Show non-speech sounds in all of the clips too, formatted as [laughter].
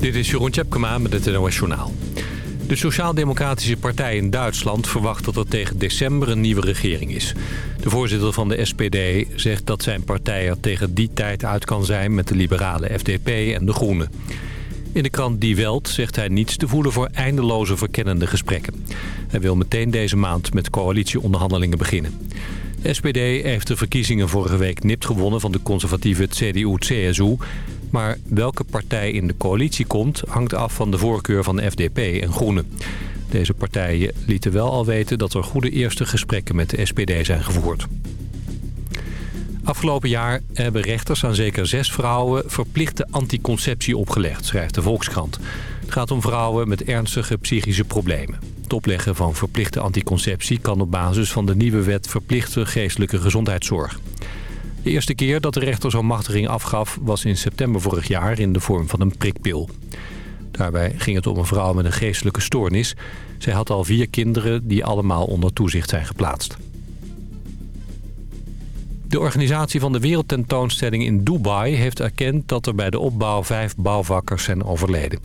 Dit is Jeroen Tjepkema met het NOS Journaal. De Sociaal-Democratische Partij in Duitsland verwacht dat er tegen december een nieuwe regering is. De voorzitter van de SPD zegt dat zijn partij er tegen die tijd uit kan zijn... met de liberale FDP en de Groenen. In de krant Die Welt zegt hij niets te voelen voor eindeloze verkennende gesprekken. Hij wil meteen deze maand met coalitieonderhandelingen beginnen. De SPD heeft de verkiezingen vorige week nipt gewonnen van de conservatieve CDU-CSU... Maar welke partij in de coalitie komt hangt af van de voorkeur van de FDP en Groenen. Deze partijen lieten wel al weten dat er goede eerste gesprekken met de SPD zijn gevoerd. Afgelopen jaar hebben rechters aan zeker zes vrouwen verplichte anticonceptie opgelegd, schrijft de Volkskrant. Het gaat om vrouwen met ernstige psychische problemen. Het opleggen van verplichte anticonceptie kan op basis van de nieuwe wet verplichte geestelijke gezondheidszorg. De eerste keer dat de rechter zo'n machtiging afgaf was in september vorig jaar in de vorm van een prikpil. Daarbij ging het om een vrouw met een geestelijke stoornis. Zij had al vier kinderen die allemaal onder toezicht zijn geplaatst. De organisatie van de wereldtentoonstelling in Dubai heeft erkend dat er bij de opbouw vijf bouwvakkers zijn overleden.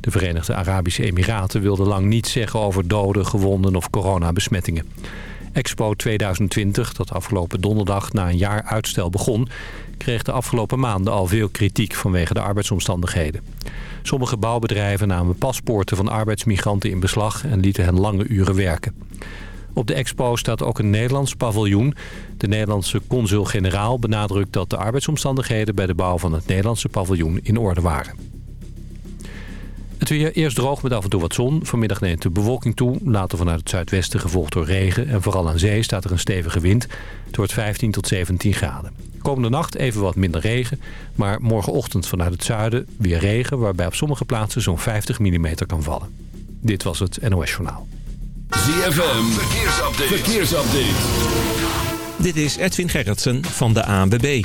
De Verenigde Arabische Emiraten wilden lang niets zeggen over doden, gewonden of coronabesmettingen. Expo 2020, dat afgelopen donderdag na een jaar uitstel begon... kreeg de afgelopen maanden al veel kritiek vanwege de arbeidsomstandigheden. Sommige bouwbedrijven namen paspoorten van arbeidsmigranten in beslag... en lieten hen lange uren werken. Op de expo staat ook een Nederlands paviljoen. De Nederlandse consul-generaal benadrukt dat de arbeidsomstandigheden... bij de bouw van het Nederlandse paviljoen in orde waren. Het weer eerst droog met af en toe wat zon. Vanmiddag neemt de bewolking toe. Later vanuit het zuidwesten gevolgd door regen. En vooral aan zee staat er een stevige wind. Het wordt 15 tot 17 graden. Komende nacht even wat minder regen. Maar morgenochtend vanuit het zuiden weer regen... waarbij op sommige plaatsen zo'n 50 mm kan vallen. Dit was het NOS Journaal. ZFM, verkeersupdate. verkeersupdate. Dit is Edwin Gerritsen van de ANWB.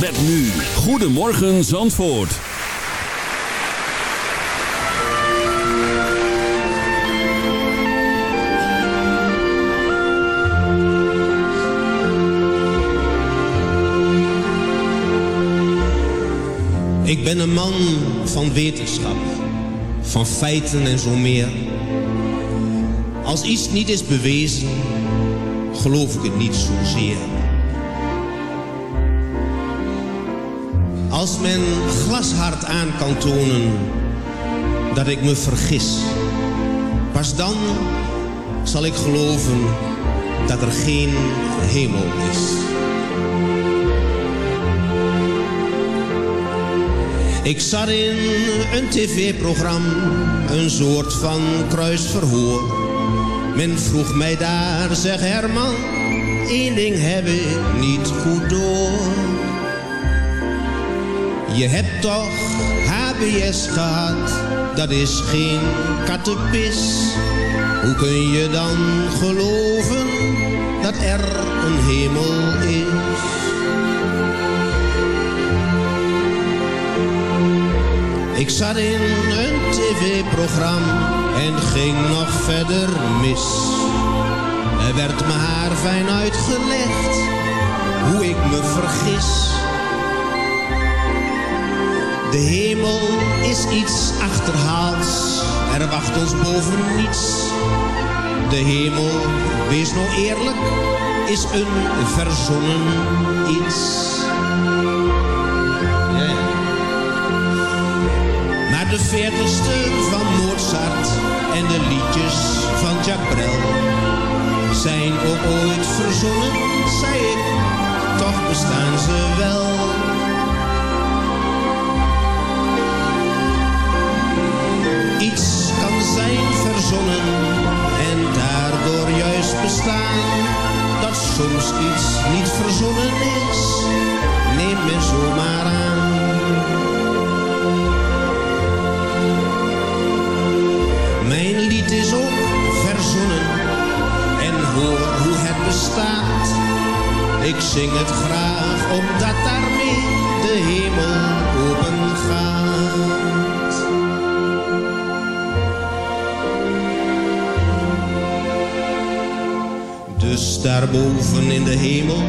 Met nu. Goedemorgen Zandvoort. Ik ben een man van wetenschap, van feiten en zo meer. Als iets niet is bewezen, geloof ik het niet zozeer. Als men glashard aan kan tonen dat ik me vergis, pas dan zal ik geloven dat er geen hemel is. Ik zat in een tv-programma, een soort van kruisverhoor. Men vroeg mij daar, zeg Herman, één ding heb ik niet goed door. Je hebt toch HBS gehad, dat is geen kattenpis. Hoe kun je dan geloven dat er een hemel is? Ik zat in een tv-programma en ging nog verder mis. Er werd me haar fijn uitgelegd, hoe ik me vergis. De hemel is iets achterhaalds, er wacht ons boven niets. De hemel, wees nou eerlijk, is een verzonnen iets. Maar de veertigste van Mozart en de liedjes van Jacques Brel zijn ook ooit verzonnen, zei ik, toch bestaan ze wel. Zing het graag omdat daarmee de hemel open gaat. Dus daarboven in de hemel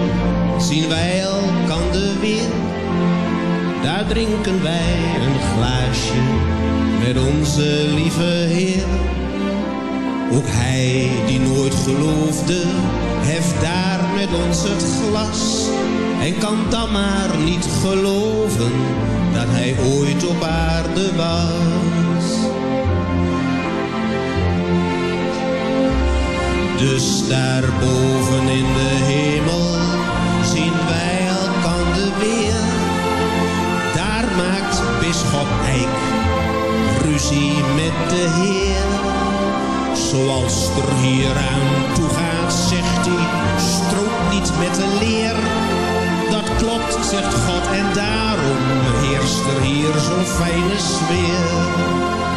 zien wij elkander weer. Daar drinken wij een glaasje met onze lieve Heer. Ook hij die nooit geloofde, heft daar met ons het glas. En kan dan maar niet geloven dat hij ooit op aarde was. Dus daarboven in de hemel zien wij elkander weer. Daar maakt bisschop Eik ruzie met de Heer. Zoals er hier aan toe gaat, zegt hij, strookt niet met de leer. Dat klopt, zegt God, en daarom heerst er hier zo'n fijne sfeer.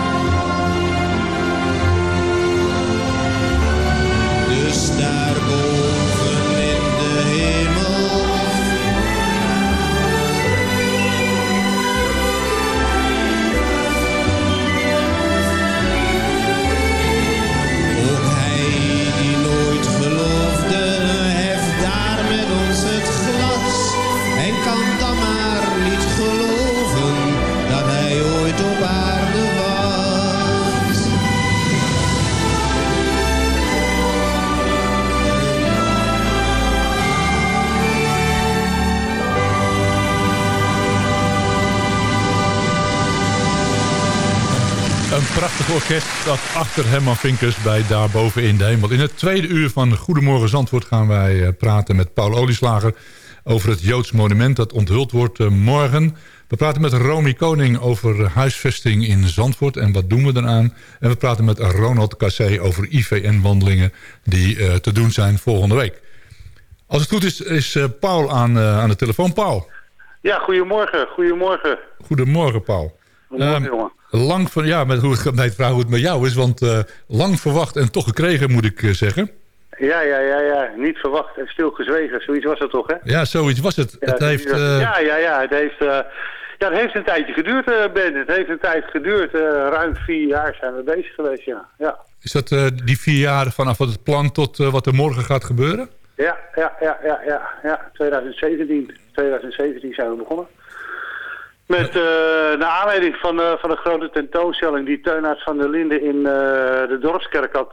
Dat achter Herman Vinkers bij Daarboven in de Hemel. In het tweede uur van Goedemorgen Zandvoort gaan wij eh, praten met Paul Olieslager... over het Joods monument dat onthuld wordt eh, morgen. We praten met Romy Koning over huisvesting in Zandvoort en wat doen we eraan. En we praten met Ronald Cassé over IVN-wandelingen die eh, te doen zijn volgende week. Als het goed is, is Paul aan, aan de telefoon. Paul, Ja, goedemorgen, goedemorgen. goedemorgen Paul. Ehm, jongen. Lang van, ja, met hoe het vragen hoe het met jou is, want eh, lang verwacht en toch gekregen moet ik eh, zeggen. Ja, ja, ja, ja. Niet verwacht en stilgezwegen. Zoiets was het toch, hè? Ja, zoiets was het. Ja, het heeft, eh, ja, ja, ja. Het heeft, ja, het heeft een tijdje geduurd, Ben. Het heeft een tijd geduurd. ruim vier jaar zijn we bezig geweest, ja. Ja, Is dat die vier jaar vanaf het plan tot wat er morgen gaat gebeuren? ja, ja, ja, ja. ja, ja. 2017. 2017 zijn we begonnen. Met eh naar aanleiding van, eh, van een grote tentoonstelling die Teunaerts van der Linden in eh, de Dorpskerk had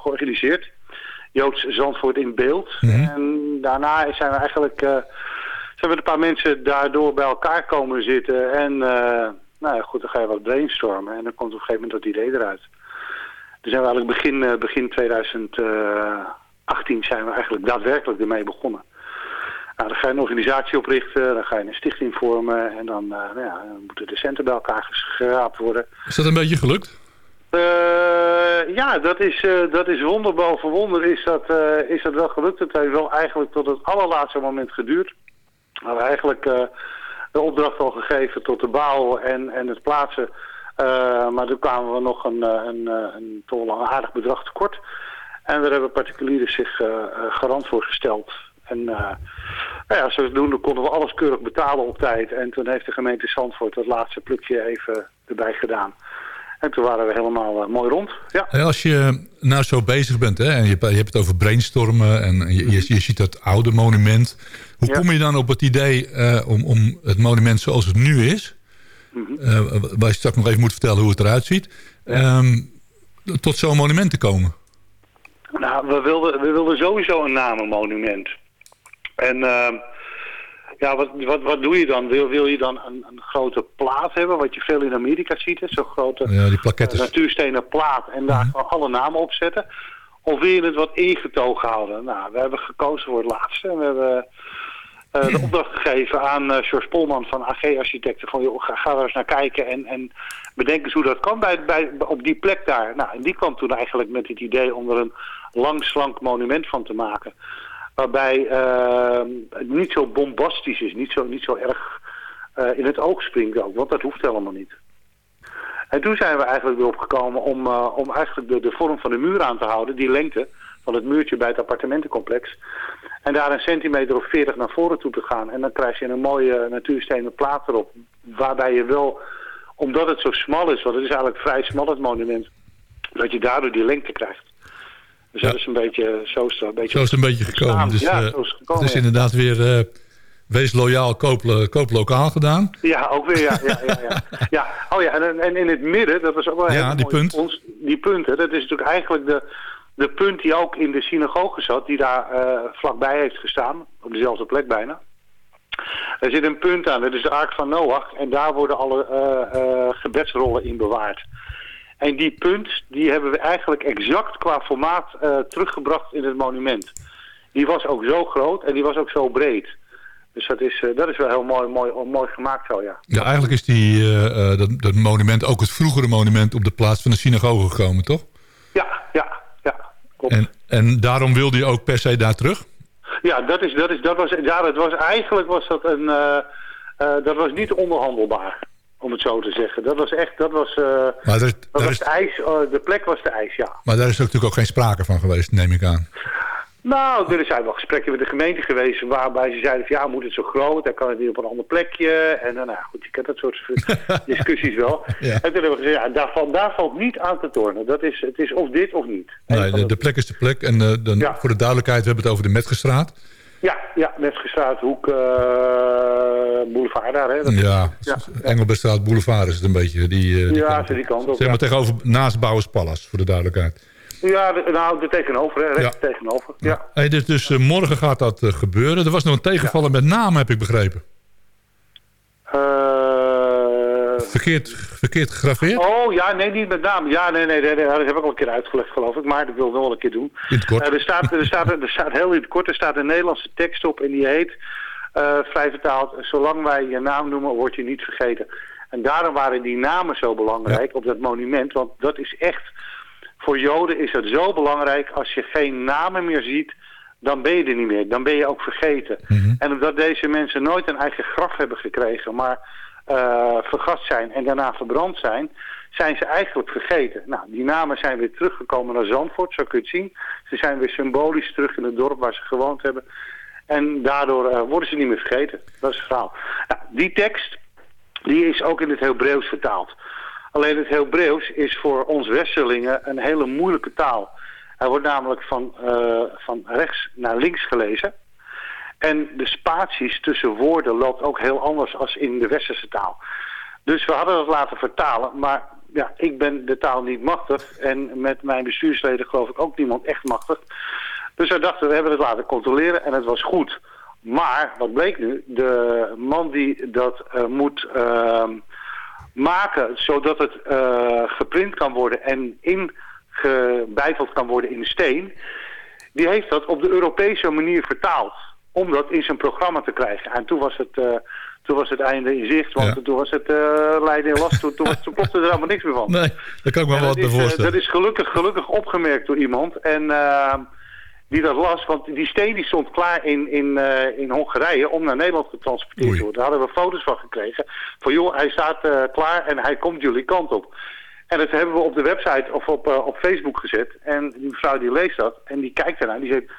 georganiseerd. Joods Zandvoort in beeld. En daarna zijn we eigenlijk zijn we een paar mensen daardoor bij elkaar komen zitten. En nou ja, goed, dan ga je wat brainstormen en dan komt op een gegeven moment dat idee eruit. Dus zijn we eigenlijk begin, begin 2018 zijn we eigenlijk daadwerkelijk ermee begonnen. Nou, dan ga je een organisatie oprichten, dan ga je een stichting vormen en dan, eh, nou ja, dan moeten de centen bij elkaar geschraapt worden. Is dat een beetje gelukt? Eh, ja, dat is, eh, dat is wonder boven wonder is dat, is dat wel gelukt. Het heeft wel eigenlijk tot het allerlaatste moment geduurd. We hebben eigenlijk de opdracht al gegeven tot de bouw en, en het plaatsen maar toen kwamen we nog een, een, een toch wel een aardig bedrag tekort. En daar hebben particulieren zich garant voor gesteld. En uh, nou ja, zodoende konden we alles keurig betalen op tijd. En toen heeft de gemeente Zandvoort dat laatste plukje even erbij gedaan. En toen waren we helemaal uh, mooi rond. Ja. En als je nou zo bezig bent hè, en je, je hebt het over brainstormen en je, je, je ziet dat oude monument. Hoe Ja. kom je dan op het idee uh, om, om het monument zoals het nu is, Mhm. uh, waar je straks nog even moet vertellen hoe het eruit ziet, ja. um, tot zo'n monument te komen? Nou, we wilden, we wilden sowieso een namenmonument. En uh, ja, wat, wat, wat doe je dan? Wil, wil je dan een, een grote plaat hebben, wat je veel in Amerika ziet, zo'n grote ja, die. Uh, natuurstenen plaat en daar gewoon alle namen op zetten? Of wil je het wat ingetogen houden? Nou, we hebben gekozen voor het laatste. En we hebben uh, de opdracht gegeven aan uh, George Polman van AG Architecten. Van joh, ga, ga er eens naar kijken en, en bedenk eens hoe dat kan bij, bij, op die plek daar. Nou, en die kwam toen eigenlijk met het idee om er een lang slank monument van te maken. Waarbij uh, het niet zo bombastisch is, niet zo, niet zo erg uh, in het oog springt ook, want dat hoeft helemaal niet. En toen zijn we eigenlijk erop gekomen om, uh, om eigenlijk de, de vorm van de muur aan te houden, die lengte van het muurtje bij het appartementencomplex. En daar een centimeter of 40 naar voren toe te gaan. En dan krijg je een mooie natuurstenen plaat erop. Waarbij je wel, omdat het zo smal is, want het is eigenlijk vrij smal het monument, dat je daardoor die lengte krijgt. Dus ja. dat is een beetje, zo is het een beetje, zo is het een beetje gekomen. Dus, ja, uh, zo is het, gekomen, het is inderdaad weer uh, wees loyaal, koop, koop, lokaal gedaan. Ja, ook weer, ja. ja, ja, ja. ja. Oh ja, en, en in het midden, dat was ook wel ja, die punt. Ons, die punten, dat is natuurlijk eigenlijk de, de punt die ook in de synagoge zat, die daar uh, vlakbij heeft gestaan, op dezelfde plek bijna. Er zit een punt aan, dat is de Ark van Noach, en daar worden alle uh, uh, gebedsrollen in bewaard. En die punt, die hebben we eigenlijk exact qua formaat uh, teruggebracht in het monument. Die was ook zo groot en die was ook zo breed. Dus dat is, uh, dat is wel heel mooi, mooi, mooi gemaakt zo, ja. Ja, eigenlijk is die, uh, dat, dat monument ook het vroegere monument op de plaats van de synagoge gekomen, toch? Ja, ja, ja. Klopt. En, en daarom wilde je ook per se daar terug? Ja, dat, is, dat, is, dat was, ja, dat was eigenlijk was dat een, dat was niet onderhandelbaar om het zo te zeggen. Dat was echt, dat was, uh, maar dat was is, de ijs, uh, de plek was de ijs, ja. Maar daar is natuurlijk ook geen sprake van geweest, neem ik aan. Nou, er zijn wel gesprekken met de gemeente geweest waarbij ze zeiden van ja, moet het zo groot, dan kan het niet op een ander plekje. En dan, nou goed, je kent dat soort [laughs] discussies wel. ja. En toen hebben we gezegd, ja, daar, valt, daar valt niet aan te tornen. Dat is, het is of dit of niet. Nee, de, de, plek is de plek. En uh, dan, ja. voor de duidelijkheid, we hebben het over de Metgestraat. Ja, ja, Metgestraat, Hoek, uh, Boulevard daar. Hè? Dat ja, ja, Engelbestraat Boulevard is het een beetje. Die, uh, die ja, kant. die kant op. Zeg maar tegenover, naast Bouwers Palace, voor de duidelijkheid. Ja, de, nou, er tegenover, hè, recht ja. tegenover. Ja. Hey, dus dus uh, morgen gaat dat gebeuren. Er was nog een tegenvaller met naam, heb ik begrepen. Uh, verkeerd, verkeerd gegraveerd? Oh, ja, nee, niet met naam. Ja, nee, nee, nee, nee, dat heb ik al een keer uitgelegd, geloof ik. Maar dat wil ik nog wel een keer doen. In het kort? er, staat, er, staat, er staat heel in het kort, er staat een Nederlandse tekst op en die heet, vrij vertaald, zolang wij je naam noemen, word je niet vergeten. En daarom waren die namen zo belangrijk op dat monument, want dat is echt voor Joden is het zo belangrijk, als je geen namen meer ziet, dan ben je er niet meer. Dan ben je ook vergeten. Mhm. Mm -hmm. En omdat deze mensen nooit een eigen graf hebben gekregen, maar uh, vergast zijn en daarna verbrand zijn, zijn ze eigenlijk vergeten. Nou, die namen zijn weer teruggekomen naar Zandvoort, zo kun je het zien. Ze zijn weer symbolisch terug in het dorp waar ze gewoond hebben. En daardoor uh, worden ze niet meer vergeten. Dat is het verhaal. Nou, die tekst, die is ook in het Hebreeuws vertaald. Alleen het Hebreeuws is voor ons Westerlingen een hele moeilijke taal. Hij wordt namelijk van, uh, van rechts naar links gelezen. En de spaties tussen woorden loopt ook heel anders als in de westerse taal. Dus we hadden dat laten vertalen, maar ja, ik ben de taal niet machtig. En met mijn bestuursleden geloof ik ook niemand echt machtig. Dus wij dachten, we hebben het laten controleren en het was goed. Maar, wat bleek nu, de man die dat uh, moet... Uh, maken zodat het uh, geprint kan worden en ingebeiteld kan worden in steen, die heeft dat op de Europese manier vertaald. Om dat in zijn programma te krijgen. En toen was het, uh, toen was het einde in zicht, want ja. toen was het uh, Leiden in last. Toen, toen, toen klopte er allemaal niks meer van. Nee, daar kan ik me wel wat bij voorstellen. dat is gelukkig, gelukkig opgemerkt door iemand. En die dat las. Want die steen die stond klaar in, in, eh, in Hongarije om naar Nederland getransporteerd te worden. Daar hadden we foto's van gekregen. Van joh, hij staat eh, klaar en hij komt jullie kant op. En dat hebben we op de website of op, eh, op Facebook gezet. En die mevrouw die leest dat en die kijkt ernaar en die zegt...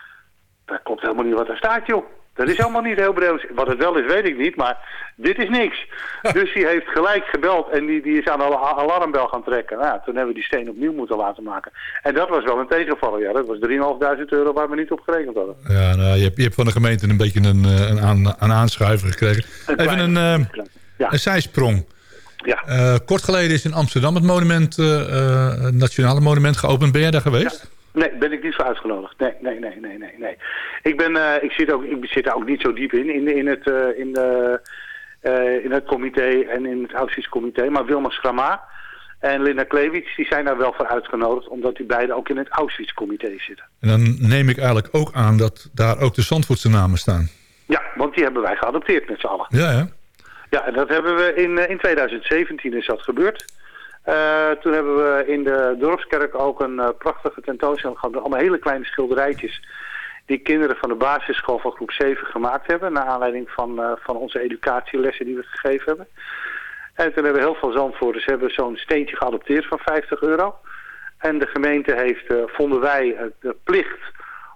Dat klopt helemaal niet wat er staat, joh. Dat is helemaal niet heel breed. Wat het wel is, weet ik niet, maar dit is niks. [laughs] dus die heeft gelijk gebeld en die, die is aan de al- alarmbel gaan trekken. Nou, toen hebben we die steen opnieuw moeten laten maken. En dat was wel een tegenvaller, ja. Dat was 3.500 euro waar we niet op gerekend hadden. Ja, nou, je, hebt, je hebt van de gemeente een beetje een, eh, een, aan, een aanschuiver gekregen. Een Even een, eh, Ja, een zijsprong. ja. Eh, kort geleden is in Amsterdam het monument, het nationale monument geopend. Ben jij daar geweest? Nee, ben ik niet voor uitgenodigd. Nee, nee, nee, nee, nee. nee. Ik, ben, eh, ik, zit ook, ik zit daar ook niet zo diep in, in, in, het, eh, in, de, eh, in het comité en in het Auschwitz-comité. Maar Wilma Schrama en Linda Klewits, die zijn daar wel voor uitgenodigd, omdat die beiden ook in het Auschwitz-comité zitten. En dan neem ik eigenlijk ook aan dat daar ook de Zandvoortse namen staan. Ja, want die hebben wij geadopteerd met z'n allen. Ja, ja. Ja, en dat hebben we in, in 2017 is dat gebeurd. Eh, toen hebben we in de Dorpskerk ook een eh, prachtige tentoonstelling gehad. Allemaal hele kleine schilderijtjes die kinderen van de basisschool van groep 7 gemaakt hebben. Naar aanleiding van, eh, van onze educatielessen die we gegeven hebben. En toen hebben heel veel Zandvoorters hebben zo'n steentje geadopteerd van 50 euro. En de gemeente heeft, vonden wij, de plicht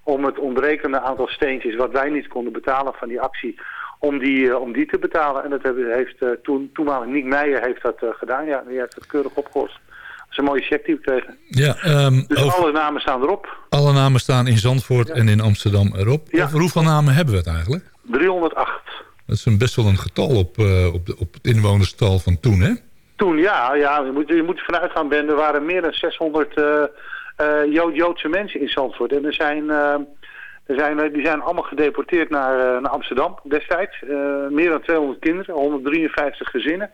om het ontbrekende aantal steentjes wat wij niet konden betalen van die actie, om die, eh, om die te betalen. En dat heeft eh, toen, toenmalig Niek Meijer heeft dat eh, gedaan. Ja, die heeft het keurig opgelost. Dat is een mooie check die we kregen. ja ehm, Dus over- alle namen staan erop. alle namen staan in Zandvoort en in Amsterdam erop. Ja. Over hoeveel namen hebben we het eigenlijk? 308. Dat is een best wel een getal op, op, de, op het inwonerstal van toen, hè? Toen, ja, ja je, moet, je moet ervan uitgaan, Ben, er waren meer dan 600 eh, eh, Jood- Joodse mensen in Zandvoort. En er zijn, eh, er zijn, eh, die zijn allemaal gedeporteerd naar, eh, naar Amsterdam destijds. Eh, meer dan 200 kinderen, 153 gezinnen.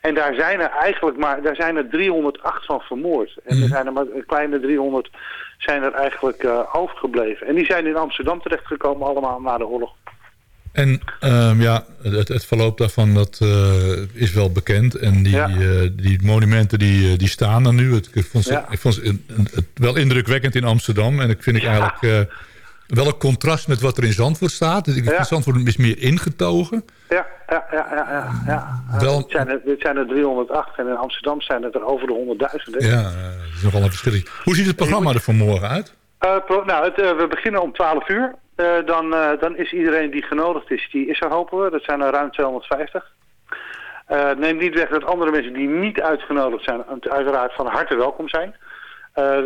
En daar zijn er eigenlijk maar, daar zijn er 308 van vermoord. En er zijn er maar een kleine 300 zijn er eigenlijk eh, overgebleven. En die zijn in Amsterdam terechtgekomen allemaal na de oorlog. En ehm, ja, het, het verloop daarvan dat, is wel bekend. En die, Ja. die monumenten die, die staan er nu. Het, ik vond, ze- Ja. ik vond ze- het, het wel indrukwekkend in Amsterdam. En ik vind ik Ja. eigenlijk wel een contrast met wat er in Zandvoort staat. Ik Ja. vind Zandvoort is meer ingetogen. Ja, ja, ja, ja. ja. Wel- Dit, zijn er, dit zijn er 308 en in Amsterdam zijn het er over de 100.000. hè. Ja, dat is nogal een verschil. Hoe ziet het programma er vanmorgen uit? Eh, nou, het, eh, we beginnen om 12 uur. Eh, dan, dan is iedereen die genodigd is, die is er hopen we. Dat zijn er ruim 250. Eh neem niet weg dat andere mensen die niet uitgenodigd zijn, uiteraard van harte welkom zijn.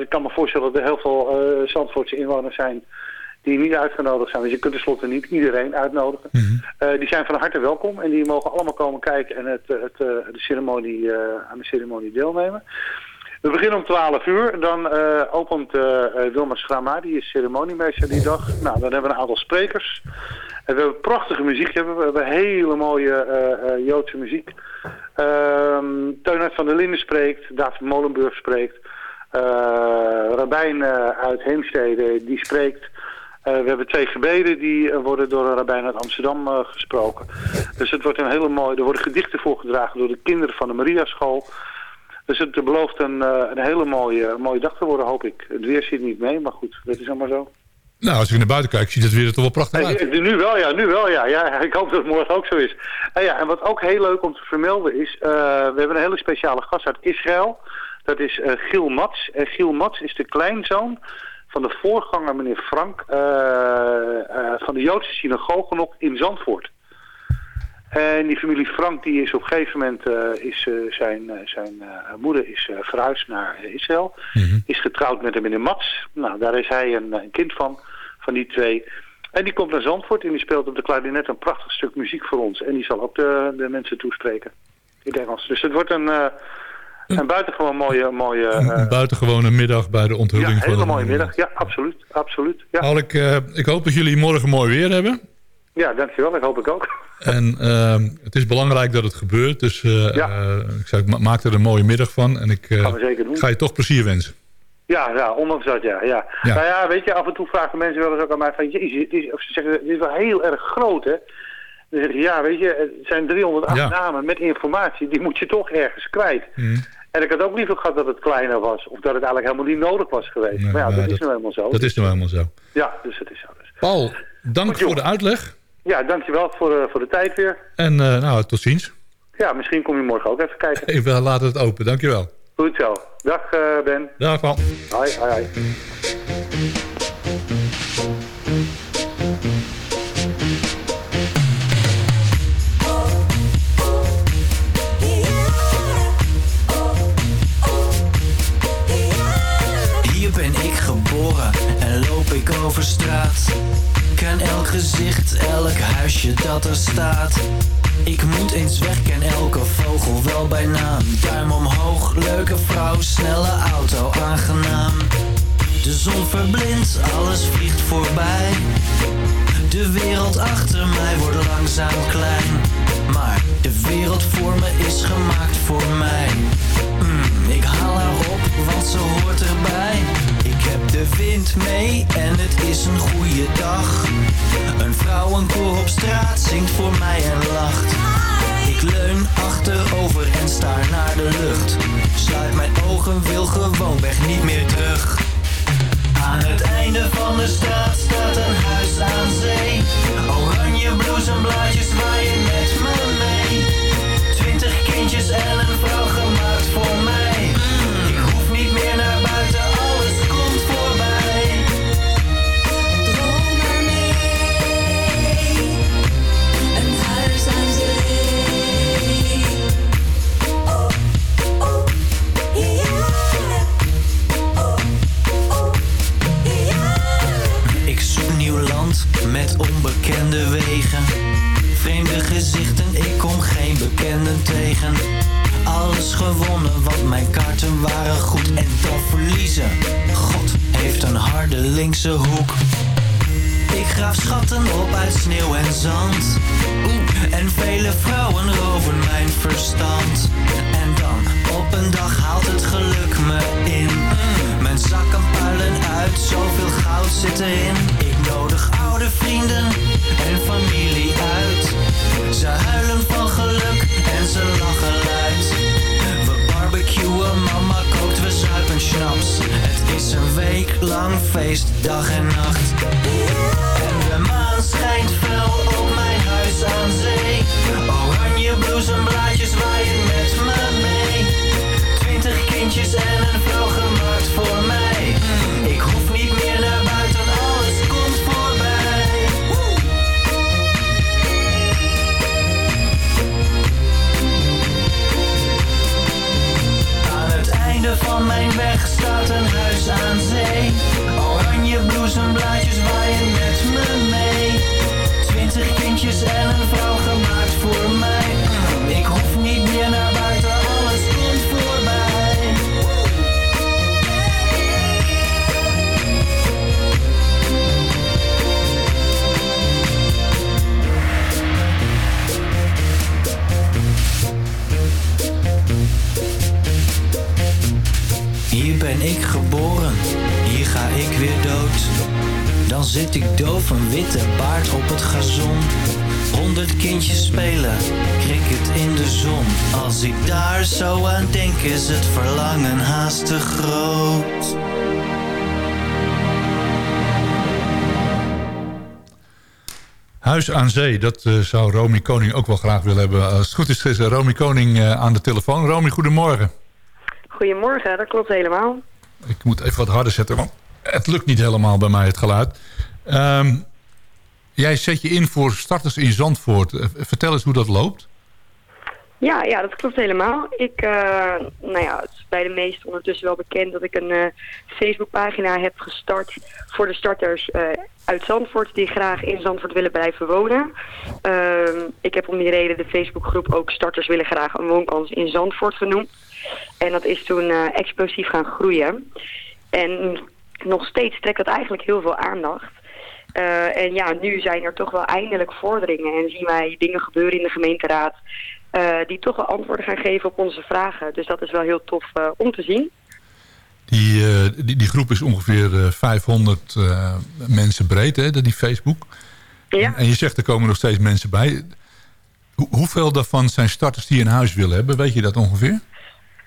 Ik kan me voorstellen dat er heel veel Zandvoortse inwoners zijn die niet uitgenodigd zijn. Dus je kunt tenslotte niet iedereen uitnodigen. Eh, die zijn van harte welkom en die mogen allemaal komen kijken en het, eh, het, eh, de ceremonie, aan de ceremonie deelnemen. We beginnen om 12 uur. Dan opent Wilma Schrama, die is ceremoniemeester die dag. Nou, dan hebben we een aantal sprekers. En we hebben prachtige muziek. Hebben we. hebben hele mooie Joodse muziek. Ehm Teunert van der Linden spreekt. David Molenburg spreekt. Rabijn uit Heemstede, die spreekt. Eh, we hebben twee gebeden die eh, worden door een rabbijn uit Amsterdam eh, gesproken. Dus het wordt een hele mooie... Er worden gedichten voorgedragen door de kinderen van de Mariaschool. Dus het belooft een, een hele mooie, mooie dag te worden, hoop ik. Het weer zit niet mee, maar goed, dat is allemaal zo. Nou, als ik naar buiten kijk, ziet het weer er toch wel prachtig uit. Nu wel, ja, nu wel, ja. ja. [laughs] Ik hoop dat het morgen ook zo is. En, ja, en wat ook heel leuk om te vermelden is, we hebben een hele speciale gast uit Israël. Dat is eh, Giel Mats. En Giel Mats is de kleinzoon van de voorganger, meneer Frank, eh, eh, van de Joodse synagoge nog in Zandvoort. En die familie Frank die is op een gegeven moment, eh, is, zijn, zijn moeder is verhuisd naar Israël. Is getrouwd met een meneer Mats. Nou, daar is hij een, een kind van, van die twee. En die komt naar Zandvoort en die speelt op de klarinet een prachtig stuk muziek voor ons. En die zal ook de, de mensen toespreken in het Engels. Dus het wordt een, een buitengewoon mooie... mooie Een, eh, een buitengewone middag bij de ja, onthulling een van hele mooie monument. middag. Ja, absoluut. absoluut ja. Paul, ik, eh, ik hoop dat jullie morgen mooi weer hebben. ja, dankjewel. Dat hoop ik ook. En ehm, het is belangrijk dat het gebeurt. Dus eh, Ja. eh, ik maak er een mooie middag van. En ik eh, ga je toch plezier wensen. Ja, ja, ondanks dat, ja, ja. Ja. Nou ja, weet je, af en toe vragen mensen wel eens ook aan mij van... Jezus, dit is, of ze zeggen, dit is wel heel erg groot, hè? Dan zeg ik, ja, weet je, het zijn 308 Ja. namen met informatie. Die moet je toch ergens kwijt. Mhm. En ik had ook liever gehad dat het kleiner was. Of dat het eigenlijk helemaal niet nodig was geweest. Nee, maar ja, dat, is nou helemaal zo. Dat is nou helemaal zo. Ja, dus het is zo. Dus. Paul, dank Goed, voor de uitleg. Ja, dankjewel voor, eh, voor de tijd weer. En eh, nou, tot ziens. Ja, misschien kom je morgen ook even kijken. [laughs] Even laten het open. Dankjewel. Goed zo. Dag eh, Ben. Dag Paul. Hoi, hoi, hoi. Over straat. Ken elk gezicht, elk huisje dat er staat. Ik moet eens weg, ken elke vogel wel bij naam. Duim omhoog, leuke vrouw, snelle auto, aangenaam. De zon verblindt, alles vliegt voorbij. De wereld achter mij wordt langzaam klein. Maar de wereld voor me is gemaakt voor mij. Mm, ik haal haar op, want ze hoort erbij. Heb de wind mee en het is een goede dag. Een vrouwenkoor op straat zingt voor mij en lacht. Ik leun achterover en staar naar de lucht. Sluit mijn ogen, wil gewoon weg, niet meer terug. Aan het einde van de straat staat een huis aan zee. Oranje bloesemblaadjes waaien met me mee. Twintig kindjes en een vrouw onbekende wegen. Vreemde gezichten, ik kom geen bekenden tegen. Alles gewonnen, want mijn kaarten waren goed en dan verliezen. God heeft een harde linkse hoek. Ik graaf schatten op uit sneeuw en zand. Oeh, en vele vrouwen roven mijn verstand. En dan op een dag haalt het geluk me in. Mm, Mijn zakken puilen uit, zoveel goud zit erin. Ik nodig oude vrienden en familie uit. Ze huilen van geluk en ze lachen luid. We barbecuen, mama kookt, we zuipen schnaps. Het is een week lang feest, dag en nacht. En de maan schijnt fel op mijn huis aan zee. Oranje bloesemblaadjes waaien met me mee. Twintig kindjes en een vrouw gemaakt voor mij. Huis aan zee, dat eh, zou Romy Koning ook wel graag willen hebben. Als het goed is, is Romy Koning eh, aan de telefoon. Romy, goedemorgen. Goedemorgen, dat klopt helemaal. Ik moet even wat harder zetten, want het lukt niet helemaal bij mij, het geluid. Ehm, jij zet je in voor starters in Zandvoort. Eh, vertel eens hoe dat loopt. Ja, ja, dat klopt helemaal. Ik, eh, nou ja, het is bij de meesten ondertussen wel bekend dat ik een eh, Facebookpagina heb gestart voor de starters eh, uit Zandvoort die graag in Zandvoort willen blijven wonen. Ehm, ik heb om die reden de Facebookgroep ook starters willen graag een woonkans in Zandvoort genoemd. En dat is toen explosief gaan groeien. En nog steeds trekt dat eigenlijk heel veel aandacht. En ja, nu zijn er toch wel eindelijk vorderingen en zien wij dingen gebeuren in de gemeenteraad die toch wel antwoorden gaan geven op onze vragen. Dus dat is wel heel tof eh, om te zien. Die, eh, die, die groep is ongeveer eh, 500 eh, mensen breed, hè, die Facebook. Ja. En je zegt er komen nog steeds mensen bij. Hoe- hoeveel daarvan zijn starters die een huis willen hebben? Weet je dat ongeveer?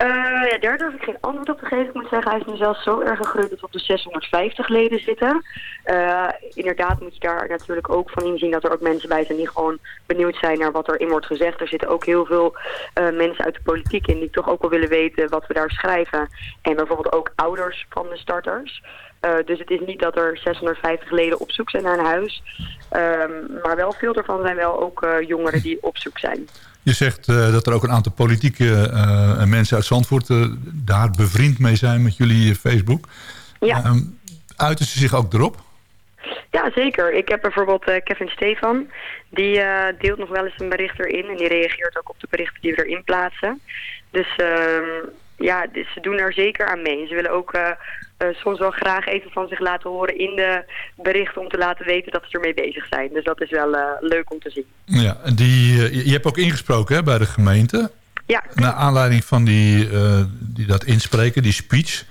Eh, ja, daar durf ik geen antwoord op te geven. Ik moet zeggen, hij is nu zelfs zo erg gegroeid dat we op de 650 leden zitten. Eh, inderdaad moet je daar natuurlijk ook van inzien dat er ook mensen bij zijn die gewoon benieuwd zijn naar wat erin wordt gezegd. Er zitten ook heel veel eh, mensen uit de politiek in die toch ook wel willen weten wat we daar schrijven. En bijvoorbeeld ook ouders van de starters. Dus het is niet dat er 650 leden op zoek zijn naar een huis. Ehm, maar wel veel daarvan zijn wel ook jongeren die op zoek zijn. Je zegt eh, dat er ook een aantal politieke eh, mensen uit Zandvoort... eh, daar bevriend mee zijn met jullie Facebook. Ja. Ehm, uiten ze zich ook erop? Ja, zeker. Ik heb bijvoorbeeld Kevin Stefan. Die deelt nog wel eens een bericht erin. En die reageert ook op de berichten die we erin plaatsen. Dus ehm, ja, dus ze doen er zeker aan mee. Ze willen ook soms wel graag even van zich laten horen in de berichten... om te laten weten dat ze ermee bezig zijn. Dus dat is wel eh, leuk om te zien. Ja, die, eh, je hebt ook ingesproken hè, bij de gemeente. Ja, Naar aanleiding van die, eh, die dat inspreken, die speech.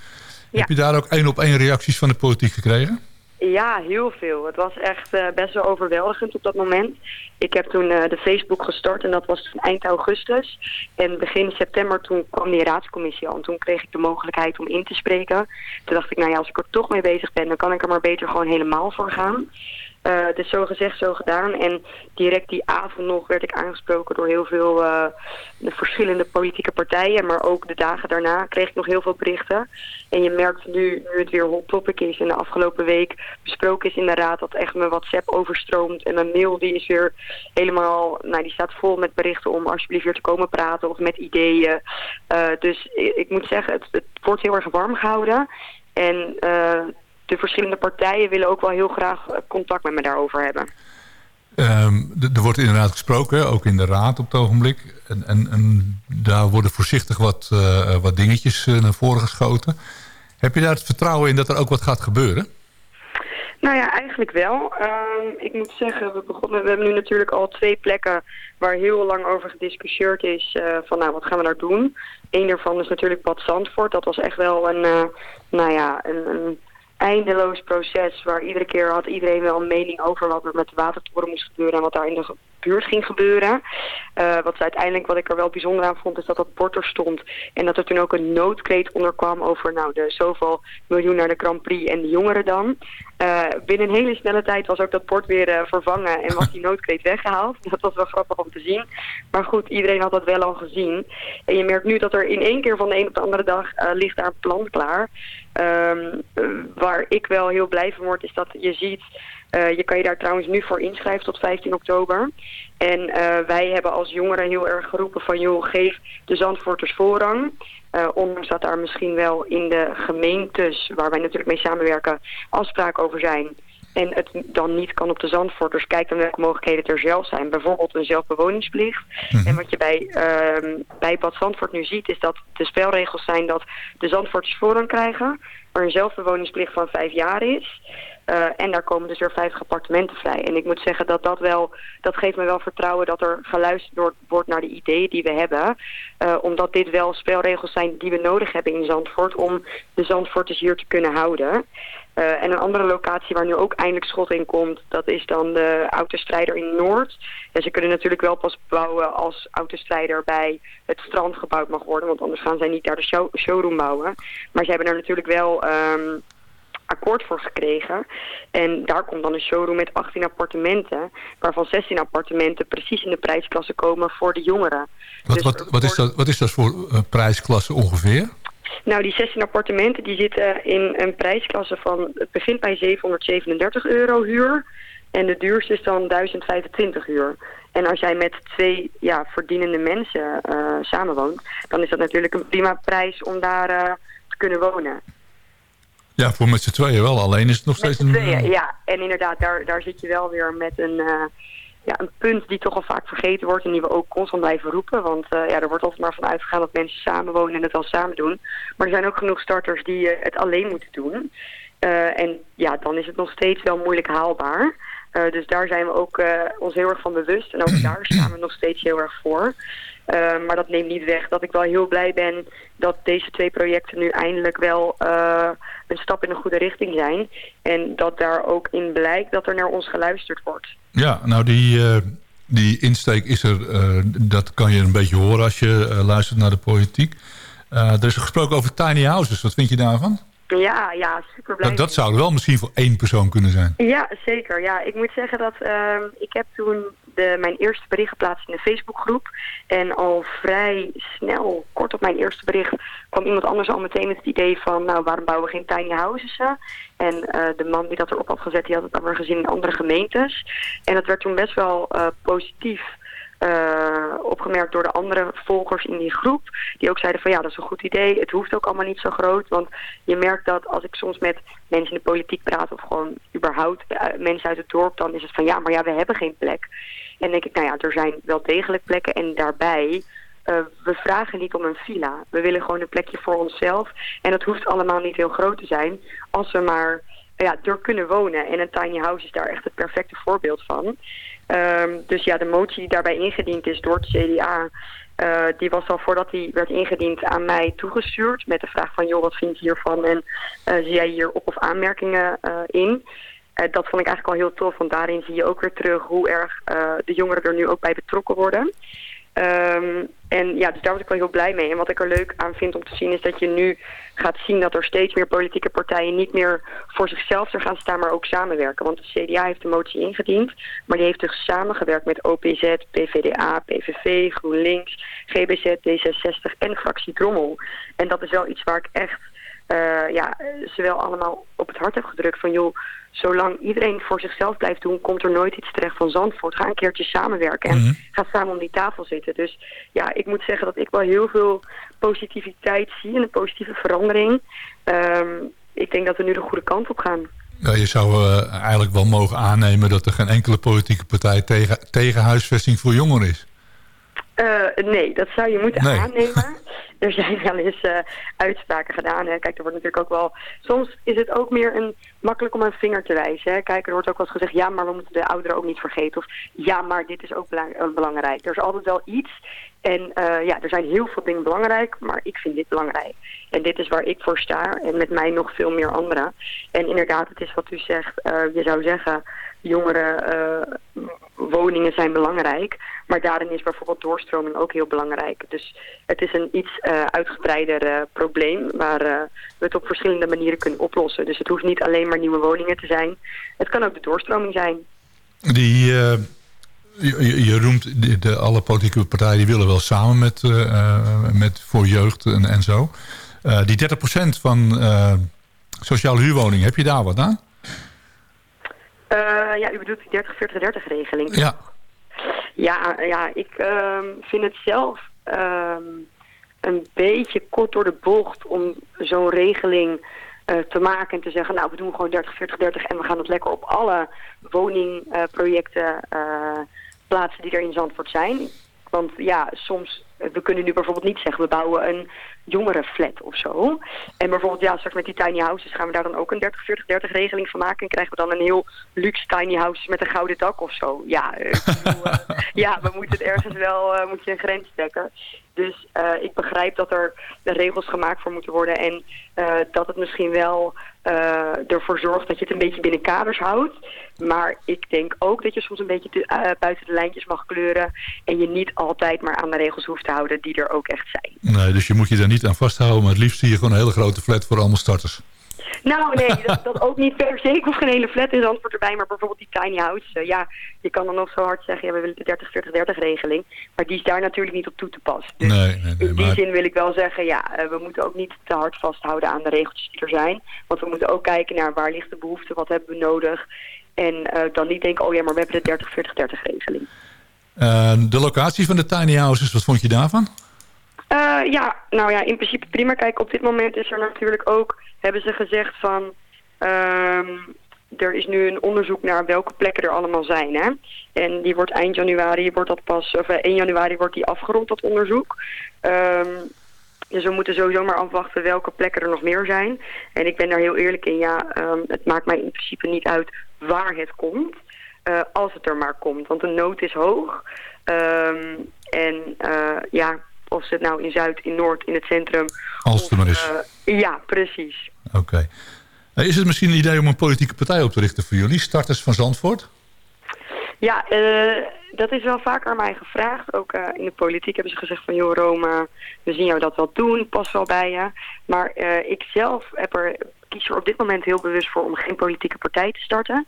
Heb je daar ook één op één reacties van de politiek gekregen? Ja, heel veel. Het was echt eh, best wel overweldigend op dat moment. Ik heb toen eh, de Facebook gestart en dat was eind augustus. En begin september toen kwam die raadscommissie al. En toen kreeg ik de mogelijkheid om in te spreken. Toen dacht ik, nou ja, als ik er toch mee bezig ben, dan kan ik er maar beter gewoon helemaal voor gaan. Het is zo gezegd, zo gedaan. En direct die avond nog werd ik aangesproken door heel veel eh, de verschillende politieke partijen. Maar ook de dagen daarna kreeg ik nog heel veel berichten. En je merkt nu, nu het weer hot topic is en de afgelopen week besproken is in de raad dat echt mijn WhatsApp overstroomt. En mijn mail die is weer helemaal, nou die staat vol met berichten om alsjeblieft weer te komen praten of met ideeën. Eh, dus ik, moet zeggen, het, wordt heel erg warm gehouden. En de verschillende partijen willen ook wel heel graag eh, contact met me daarover hebben. Ehm, er wordt inderdaad gesproken, ook in de raad op het ogenblik. En, en, en daar worden voorzichtig wat, eh, wat dingetjes eh, naar voren geschoten. Heb je daar het vertrouwen in dat er ook wat gaat gebeuren? Nou ja, eigenlijk wel. Ehm, ik moet zeggen, we, begonnen, we hebben nu natuurlijk al twee plekken waar heel lang over gediscussieerd is van nou, wat gaan we daar doen. Eén daarvan is natuurlijk Bad Zandvoort. Dat was echt wel een, nou ja, een, een eindeloos proces waar iedere keer had iedereen wel een mening over wat er met de watertoren moest gebeuren en wat daar in de buurt ging gebeuren. Eh, wat uiteindelijk, wat ik er wel bijzonder aan vond, is dat dat bord er stond. En dat er toen ook een noodkreet onder kwam over nou, de zoveel miljoen naar de Grand Prix en de jongeren dan. Eh, binnen een hele snelle tijd was ook dat bord weer eh, vervangen en was die [laughs] noodkreet weggehaald. [laughs] Dat was wel grappig om te zien. Maar goed, iedereen had dat wel al gezien. En je merkt nu dat er in één keer van de een op de andere dag ligt daar een plan klaar. Ehm, eh, waar ik wel heel blij van word is dat je ziet... eh, je kan je daar trouwens nu voor inschrijven tot 15 oktober. En eh, wij hebben als jongeren heel erg geroepen van... joh, geef de Zandvoorters voorrang. Eh, ondanks dat daar misschien wel in de gemeentes... waar wij natuurlijk mee samenwerken, afspraken over zijn... en het dan niet kan op de Zandvoorters... kijk dan welke mogelijkheden er zelf zijn. Bijvoorbeeld een zelfbewoningsplicht. En wat je bij, ehm, bij Bad Zandvoort nu ziet... is dat de spelregels zijn dat de Zandvoorters voorrang krijgen... er een zelfbewoningsplicht van vijf jaar is... Eh, en daar komen dus weer 50 appartementen vrij. En ik moet zeggen dat dat wel, dat geeft me wel vertrouwen dat er geluisterd wordt- naar de ideeën die we hebben. Eh, omdat dit wel spelregels zijn die we nodig hebben in Zandvoort om de Zandvoorters hier te kunnen houden. Eh, en een andere locatie waar nu ook eindelijk schot in komt, dat is dan de autostrijder in Noord. En ze kunnen natuurlijk wel pas bouwen als autostrijder bij het strand gebouwd mag worden, want anders gaan zij niet daar de show- showroom bouwen. Maar ze hebben er natuurlijk wel... ehm, akkoord voor gekregen. En daar komt dan een showroom met 18 appartementen, waarvan 16 appartementen precies in de prijsklasse komen voor de jongeren. Wat, Dus wat, wat, is, dat, wat is dat voor eh, prijsklasse ongeveer? Nou, die 16 appartementen die zitten in een prijsklasse van, het begint bij 737 euro huur en de duurste is dan 1025 huur. En als jij met twee ja, verdienende mensen eh, samenwoont, dan is dat natuurlijk een prima prijs om daar eh, te kunnen wonen. Ja, voor met z'n tweeën wel. Alleen is het nog Met steeds een... tweeën, ja. En inderdaad, daar, daar zit je wel weer met een, eh, ja, een punt die toch al vaak vergeten wordt en die we ook constant blijven roepen. Want eh, ja, er wordt altijd maar van uitgegaan dat mensen samenwonen en het wel samen doen. Maar er zijn ook genoeg starters die eh, het alleen moeten doen. Eh, en ja, dan is het nog steeds wel moeilijk haalbaar. Eh, dus daar zijn we ook eh, ons heel erg van bewust. En ook daar staan we nog steeds heel erg voor. Eh, maar dat neemt niet weg dat ik wel heel blij ben dat deze twee projecten nu eindelijk wel eh, een stap in de goede richting zijn. En dat daar ook in blijkt dat er naar ons geluisterd wordt. Ja, nou die, eh, die insteek is er, eh, dat kan je een beetje horen als je luistert naar de politiek. Er is gesproken over tiny houses. Wat vind je daarvan? Ja, ja, super blij. Dat, dat zou wel misschien voor één persoon kunnen zijn. Ja, zeker. Ja, ik moet zeggen dat ehm, ik heb toen de, mijn eerste bericht geplaatst in de Facebookgroep. En al vrij snel, kort op mijn eerste bericht, kwam iemand anders al meteen met het idee van, nou, waarom bouwen we geen tiny houses? hè? En eh, de man die dat erop had gezet, die had het dan weer gezien in andere gemeentes. En dat werd toen best wel eh, positief eh, opgemerkt door de andere volgers in die groep. Die ook zeiden van ja, dat is een goed idee. Het hoeft ook allemaal niet zo groot. Want je merkt dat als ik soms met mensen in de politiek praat... of gewoon überhaupt eh, mensen uit het dorp... dan is het van ja, maar ja, we hebben geen plek. En denk ik, nou ja, er zijn wel degelijk plekken. En daarbij, eh, we vragen niet om een villa. We willen gewoon een plekje voor onszelf. En dat hoeft allemaal niet heel groot te zijn. Als we maar ja, er kunnen wonen. En een tiny house is daar echt het perfecte voorbeeld van. Ehm, dus ja, de motie die daarbij ingediend is door het CDA... eh, die was al voordat die werd ingediend aan mij toegestuurd... met de vraag van, joh, wat vind je hiervan? En eh, zie jij hier op- of aanmerkingen eh, in? Dat vond ik eigenlijk al heel tof, want daarin zie je ook weer terug... hoe erg de jongeren er nu ook bij betrokken worden... Ehm, en ja, dus daar was ik wel heel blij mee. En wat ik er leuk aan vind om te zien is dat je nu gaat zien dat er steeds meer politieke partijen niet meer voor zichzelf er gaan staan, maar ook samenwerken. Want de CDA heeft de motie ingediend, maar die heeft dus samengewerkt met OPZ, PVDA, PVV, GroenLinks, GBZ, D66 en fractie Drommel. En dat is wel iets waar ik echt eh, ja, ze wel allemaal op het hart heb gedrukt van joh, zolang iedereen voor zichzelf blijft doen, komt er nooit iets terecht van Zandvoort. Ga een keertje samenwerken en Mhm. ga samen om die tafel zitten. Dus ja, ik moet zeggen dat ik wel heel veel positiviteit zie en een positieve verandering. Ehm, ik denk dat we nu de goede kant op gaan. Ja, je zou eh, eigenlijk wel mogen aannemen dat er geen enkele politieke partij tegen, tegen huisvesting voor jongeren is. Eh, nee, dat zou je moeten Nee. aannemen. [laughs] Er zijn wel eens eh, uitspraken gedaan. Hè. Kijk, er wordt natuurlijk ook wel... Soms is het ook meer een, makkelijk om een vinger te wijzen. Hè. Kijk, er wordt ook wel eens gezegd... ja, maar we moeten de ouderen ook niet vergeten. Of ja, maar dit is ook belang- eh, belangrijk. Er is altijd wel iets. En ja, er zijn heel veel dingen belangrijk. Maar ik vind dit belangrijk. En dit is waar ik voor sta. En met mij nog veel meer anderen. En inderdaad, het is wat u zegt. je zou zeggen... Jongeren, eh, woningen zijn belangrijk. Maar daarin is bijvoorbeeld doorstroming ook heel belangrijk. Dus het is een iets eh, uitgebreider eh, probleem waar we het op verschillende manieren kunnen oplossen. Dus het hoeft niet alleen maar nieuwe woningen te zijn. Het kan ook de doorstroming zijn. Die, je, je- roemt de, alle politieke partijen die willen wel samen met, met voor jeugd en, en zo. Die 30% van sociale huurwoningen, heb je daar wat aan? Eh, ja, u bedoelt die 30-40-30 regeling. Ja. Ja, ja ik ehm, vind het zelf ehm, een beetje kort door de bocht om zo'n regeling eh, te maken en te zeggen, nou we doen gewoon 30, 40, 30 en we gaan het lekker op alle woningprojecten eh, plaatsen die er in Zandvoort zijn. Want ja, soms, we kunnen nu bijvoorbeeld niet zeggen, we bouwen een jongerenflat of zo. En bijvoorbeeld, ja, straks met die tiny houses gaan we daar dan ook een 30, 40, 30 regeling van maken. En krijgen we dan een heel luxe tiny house met een gouden dak of zo. Ja, eh, bedoel, [laughs] eh, ja we moeten het ergens wel, eh, moet je een grens trekken. Dus ik begrijp dat er de regels gemaakt voor moeten worden. En dat het misschien wel ervoor zorgt dat je het een beetje binnen kaders houdt. Maar ik denk ook dat je soms een beetje te- buiten de lijntjes mag kleuren. En je niet altijd maar aan de regels hoeft te houden die er ook echt zijn. Nee, dus je moet je daar niet aan vasthouden. Maar het liefst zie je gewoon een hele grote flat voor allemaal starters. Nou, nee, dat, dat ook niet per se. Ik hoef geen hele flat in Zandvoort erbij, maar bijvoorbeeld die tiny house. eh, ja, je kan dan nog zo hard zeggen, ja, we willen de 30-40-30 regeling. Maar die is daar natuurlijk niet op toe te passen. Dus Nee, nee, nee. in die Maar zin wil ik wel zeggen, ja, eh, we moeten ook niet te hard vasthouden aan de regeltjes die er zijn. Want we moeten ook kijken naar waar ligt de behoefte, wat hebben we nodig. En eh, dan niet denken, oh ja, maar we hebben de 30-40-30 regeling. de locatie van de tiny houses, wat vond je daarvan? Eh, ja, nou ja, in principe prima. Kijk, op dit moment is er natuurlijk ook, hebben ze gezegd van, ehm, er is nu een onderzoek naar welke plekken er allemaal zijn. Hè? En die wordt eind januari, wordt dat pas, of eh, 1 januari wordt die afgerond, dat onderzoek. Ehm, dus we moeten sowieso maar afwachten welke plekken er nog meer zijn. En ik ben daar heel eerlijk in, ja, ehm, het maakt mij in principe niet uit waar het komt. eh, als het er maar komt. Want de nood is hoog. En eh, ja, of ze het nou in Zuid, in Noord, in het centrum... Als het maar is. eh, ja, precies. Oké. Eh, is het misschien een idee om een politieke partij op te richten voor jullie? Starters van Zandvoort? Ja, eh, dat is wel vaker aan mij gevraagd. Ook in de politiek hebben ze gezegd van... joh Rome, we zien jou dat wel doen, pas wel bij je. Maar eh, ik zelf heb er, kies er op dit moment heel bewust voor om geen politieke partij te starten.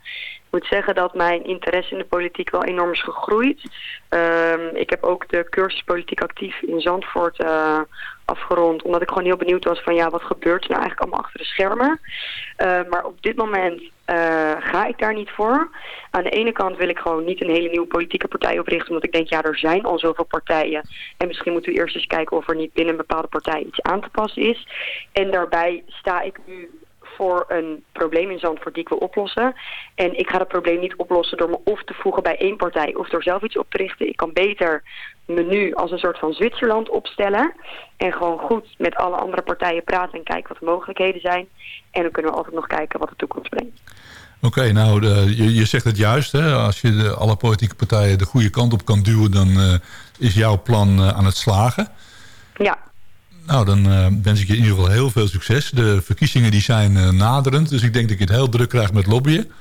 Moet zeggen dat mijn interesse in de politiek wel enorm is gegroeid. Ehm, ik heb ook de cursus politiek actief in Zandvoort eh, afgerond. Omdat ik gewoon heel benieuwd was van ja, wat gebeurt er nou eigenlijk allemaal achter de schermen. Eh, maar op dit moment eh, ga ik daar niet voor. Aan de ene kant wil ik gewoon niet een hele nieuwe politieke partij oprichten. Omdat ik denk, ja, er zijn al zoveel partijen. En misschien moeten we eerst eens kijken of er niet binnen een bepaalde partij iets aan te passen is. En daarbij sta ik nu voor een probleem in Zandvoort die ik wil oplossen. En ik ga dat probleem niet oplossen door me of te voegen bij één partij of door zelf iets op te richten. Ik kan beter me nu als een soort van Zwitserland opstellen. En gewoon goed met alle andere partijen praten en kijken wat de mogelijkheden zijn. En dan kunnen we altijd nog kijken wat de toekomst brengt. Oké, nou, de- je, je zegt het juist. Hè? Als je de, alle politieke partijen de goede kant op kan duwen... dan eh, is jouw plan eh, aan het slagen. Ja, Nou, dan eh, wens ik je in ieder geval heel veel succes. De verkiezingen die zijn eh, naderend. Dus ik denk dat je het heel druk krijgt met lobbyen.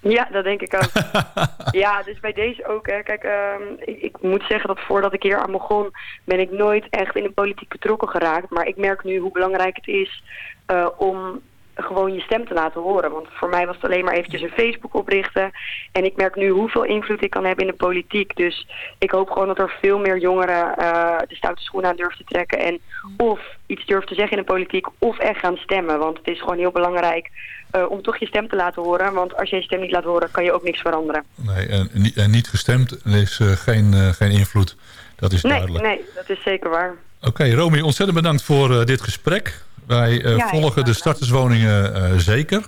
Ja, dat denk ik ook. [laughs] ja, dus bij deze ook. Hè. Kijk, ehm, ik, ik moet zeggen dat voordat ik hier aan begon, ben ik nooit echt in de politiek betrokken geraakt. Maar ik merk nu hoe belangrijk het is eh, om gewoon je stem te laten horen. Want voor mij was het alleen maar eventjes een Facebook oprichten. En ik merk nu hoeveel invloed ik kan hebben in de politiek. Dus ik hoop gewoon dat er veel meer jongeren eh, de stoute schoenen aan durven te trekken. En of iets durven te zeggen in de politiek, of echt gaan stemmen. Want het is gewoon heel belangrijk eh, om toch je stem te laten horen. Want als je je stem niet laat horen, kan je ook niks veranderen. Nee, en, niet- en niet gestemd is eh, geen, geen invloed. Dat is Nee, duidelijk. nee, dat is zeker waar. Oké, Romy, ontzettend bedankt voor dit gesprek. Wij eh, Ja, volgen de starterswoningen eh, zeker.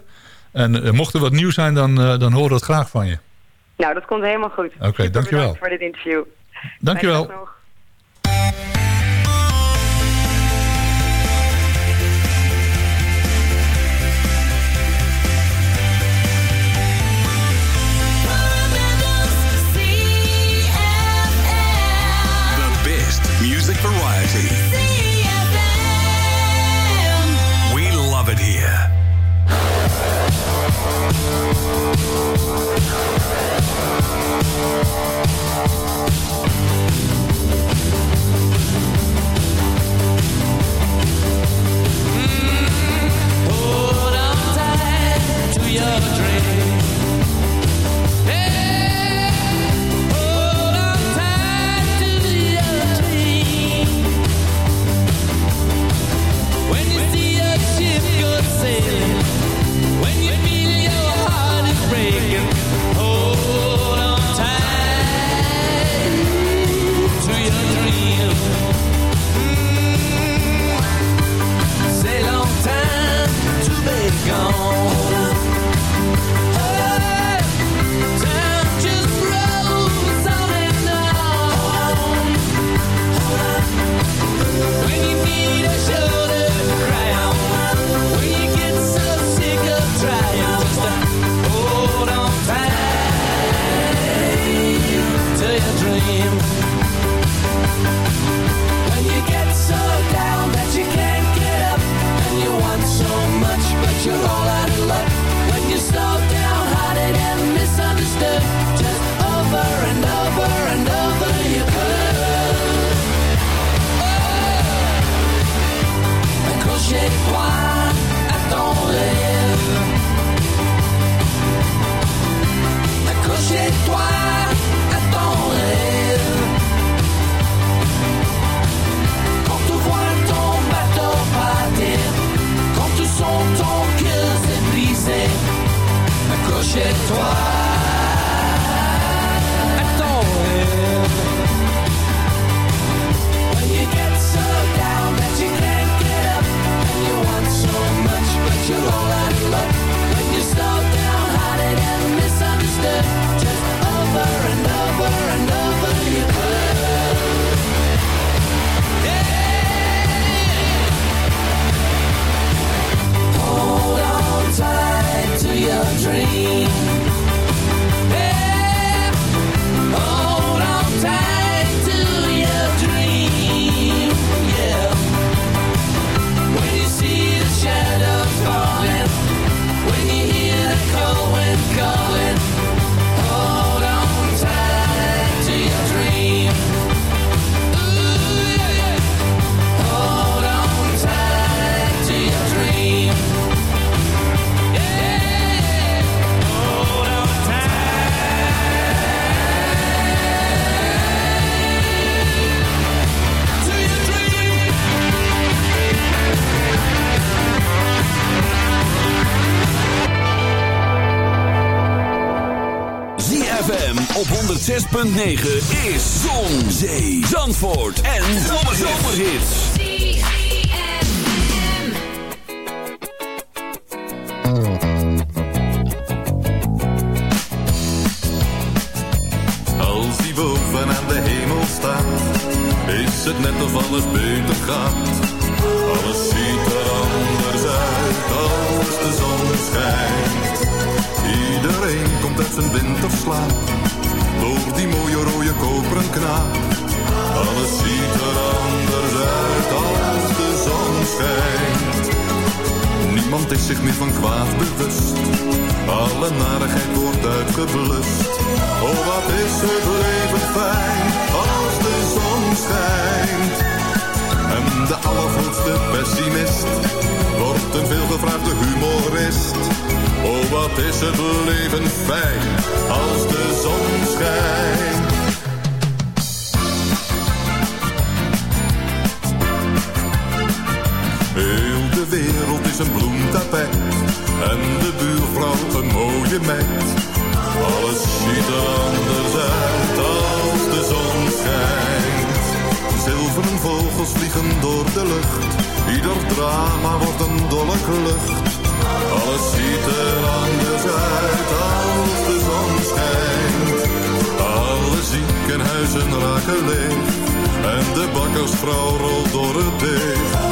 En eh, mocht er wat nieuw zijn, dan, eh, dan horen we het graag van je. Nou, dat komt helemaal goed. Oké, Super dankjewel. voor dit interview. Dankjewel. Music variety. 106.9 is Zon, Zee, Alles ziet er anders uit als de zon schijnt. Zilveren vogels vliegen door de lucht, ieder drama wordt een dolle klucht. Alles ziet er anders uit als de zon schijnt. Alle ziekenhuizen raken leeg en de bakkersvrouw rolt door het deeg.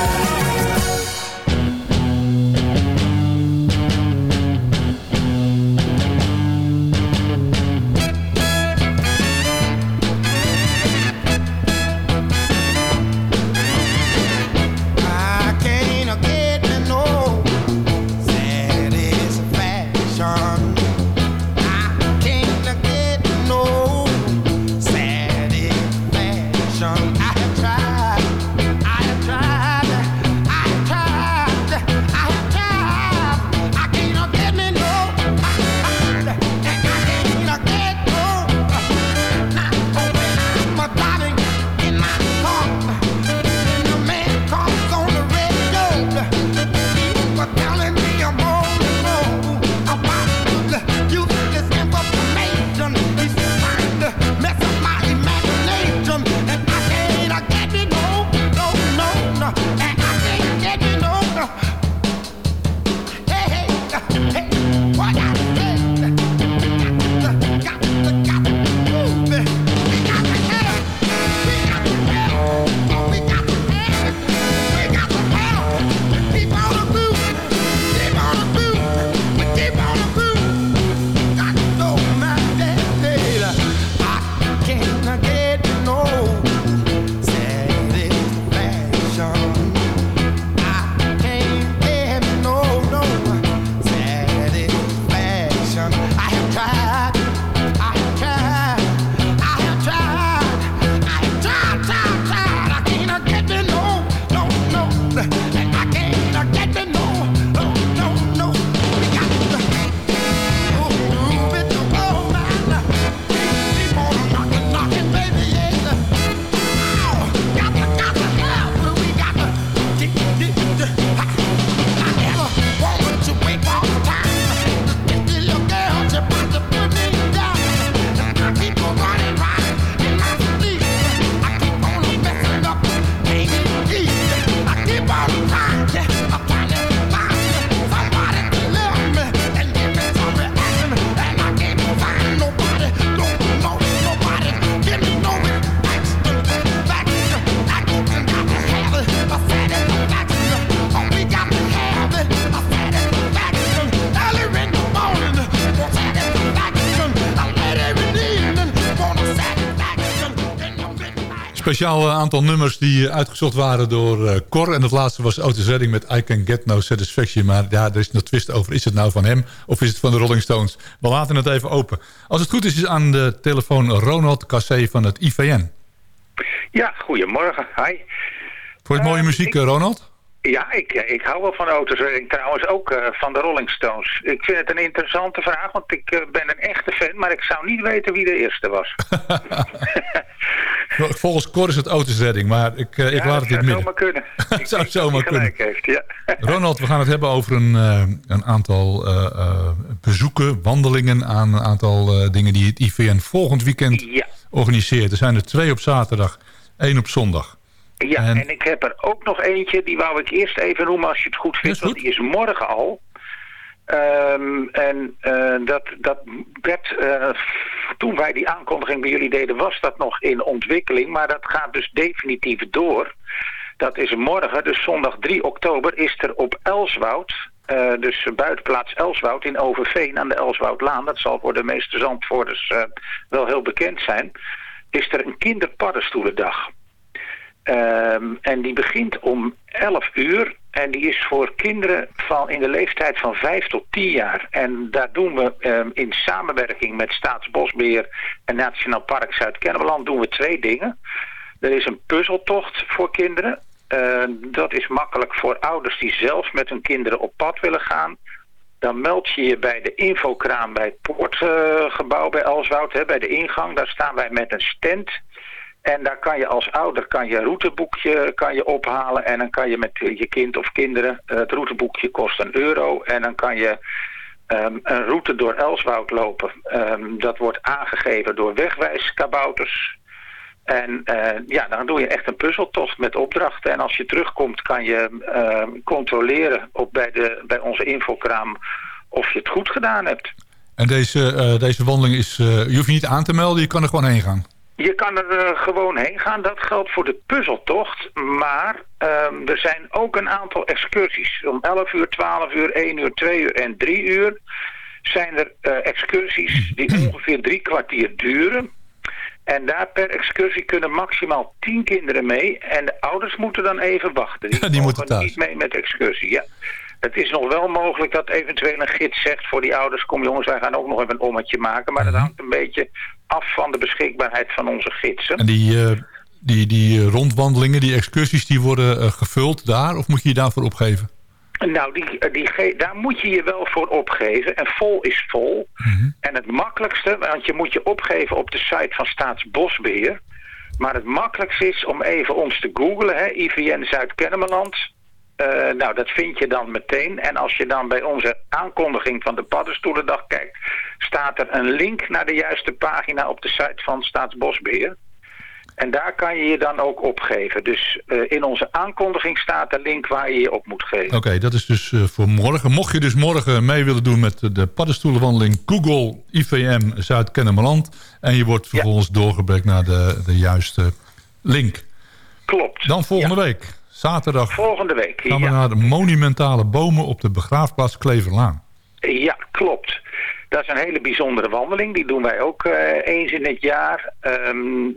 Speciaal eh, aantal nummers die eh, uitgezocht waren door eh, Cor. En het laatste was Otis Redding met I Can Get No Satisfaction. Maar ja, er is nog twist over. Is het nou van hem of is het van de Rolling Stones? We laten het even open. Als het goed is, is aan de telefoon Ronald Cassé van het IVN. Ja, goedemorgen. Hi. Voor het mooie muziek, Ronald? Ja, ik, eh, ik hou wel van auto's en trouwens ook eh, van de Rolling Stones. Ik vind het een interessante vraag, want ik eh, ben een echte fan, maar ik zou niet weten wie de eerste was. [laughs] [laughs] Volgens Cor is het Otis Redding, maar ik, ik Ja, laat het dat in het zou midden. zomaar kunnen. [laughs] Het zou zomaar kunnen. Gelijk heeft, ja. Ronald, we gaan het hebben over een, een aantal bezoeken, wandelingen aan een aantal dingen die het IVN volgend weekend organiseert. Er zijn er twee op zaterdag, één op zondag. Ja, En- en, ik heb er ook nog eentje, die wou ik eerst even noemen als je het goed vindt, want die is morgen al. Ehm, en eh, dat, dat werd, eh, toen wij die aankondiging bij jullie deden, was dat nog in ontwikkeling. Maar dat gaat dus definitief door. Dat is morgen, dus zondag 3 oktober, is er op Elswoud, eh, dus buitenplaats Elswoud in Overveen aan de Elswoudlaan. Dat zal voor de meeste Zandvoorters eh, wel heel bekend zijn. Is er een kinderpaddenstoelendag. Ehm, en die begint om 11 uur. En die is voor kinderen van in de leeftijd van 5 tot 10 jaar. En daar doen we ehm, in samenwerking met Staatsbosbeheer en Nationaal Park Zuid-Kennemerland doen we twee dingen. Er is een puzzeltocht voor kinderen. Eh, dat is makkelijk voor ouders die zelf met hun kinderen op pad willen gaan. Dan meld je je bij de infokraam bij het poortgebouw bij Elswoud, hè, bij de ingang. Daar staan wij met een stand. En daar kan je als ouder kan je een routeboekje kan je ophalen. En dan kan je met je kind of kinderen, eh, het routeboekje kost een euro. En dan kan je ehm, een route door Elswoud lopen. Ehm, dat wordt aangegeven door wegwijskabouters. En eh, ja, dan doe je echt een puzzeltocht met opdrachten. En als je terugkomt kan je ehm, controleren op bij, de, bij onze infokraam of je het goed gedaan hebt. En deze, eh, deze wandeling is, eh, je hoeft je niet aan te melden, je kan er gewoon heen gaan. Je kan er eh, gewoon heen gaan. Dat geldt voor de puzzeltocht. Maar ehm, er zijn ook een aantal excursies. Om 11 uur, 12 uur, 1 uur, 2 uur en 3 uur zijn er eh, excursies die [clears throat] ongeveer drie kwartier duren. En daar per excursie kunnen maximaal 10 kinderen mee. En de ouders moeten dan even wachten. [laughs] Die, Die moeten thuis. niet mee met de excursie. Ja. Het is nog wel mogelijk dat eventueel een gids zegt voor die ouders... kom jongens, wij gaan ook nog even een ommetje maken. Maar dat hangt een beetje af van de beschikbaarheid van onze gidsen. En die, eh, die, die eh, rondwandelingen, die excursies, die worden eh, gevuld daar? Of moet je je daarvoor opgeven? Nou, die, die, daar moet je je wel voor opgeven. En vol is vol. En het makkelijkste, want je moet je opgeven op de site van Staatsbosbeheer. Maar het makkelijkste is om even ons te googlen, hè, IVN Zuid-Kennemerland. Eh, nou, dat vind je dan meteen. En als je dan bij onze aankondiging van de Paddenstoelendag kijkt... staat er een link naar de juiste pagina op de site van Staatsbosbeheer. En daar kan je je dan ook opgeven. Dus eh, in onze aankondiging staat de link waar je je op moet geven. Oké, dat is dus eh, voor morgen. Mocht je dus morgen mee willen doen met de paddenstoelenwandeling... Google IVM Zuid-Kennemerland. En je wordt vervolgens doorgebrekt naar de, de juiste link. Klopt. Dan volgende week, zaterdag, Volgende week. gaan we ja. naar de monumentale bomen op de begraafplaats Kleverlaan. Ja, klopt. Dat is een hele bijzondere wandeling. Die doen wij ook eh, eens in het jaar. Ehm,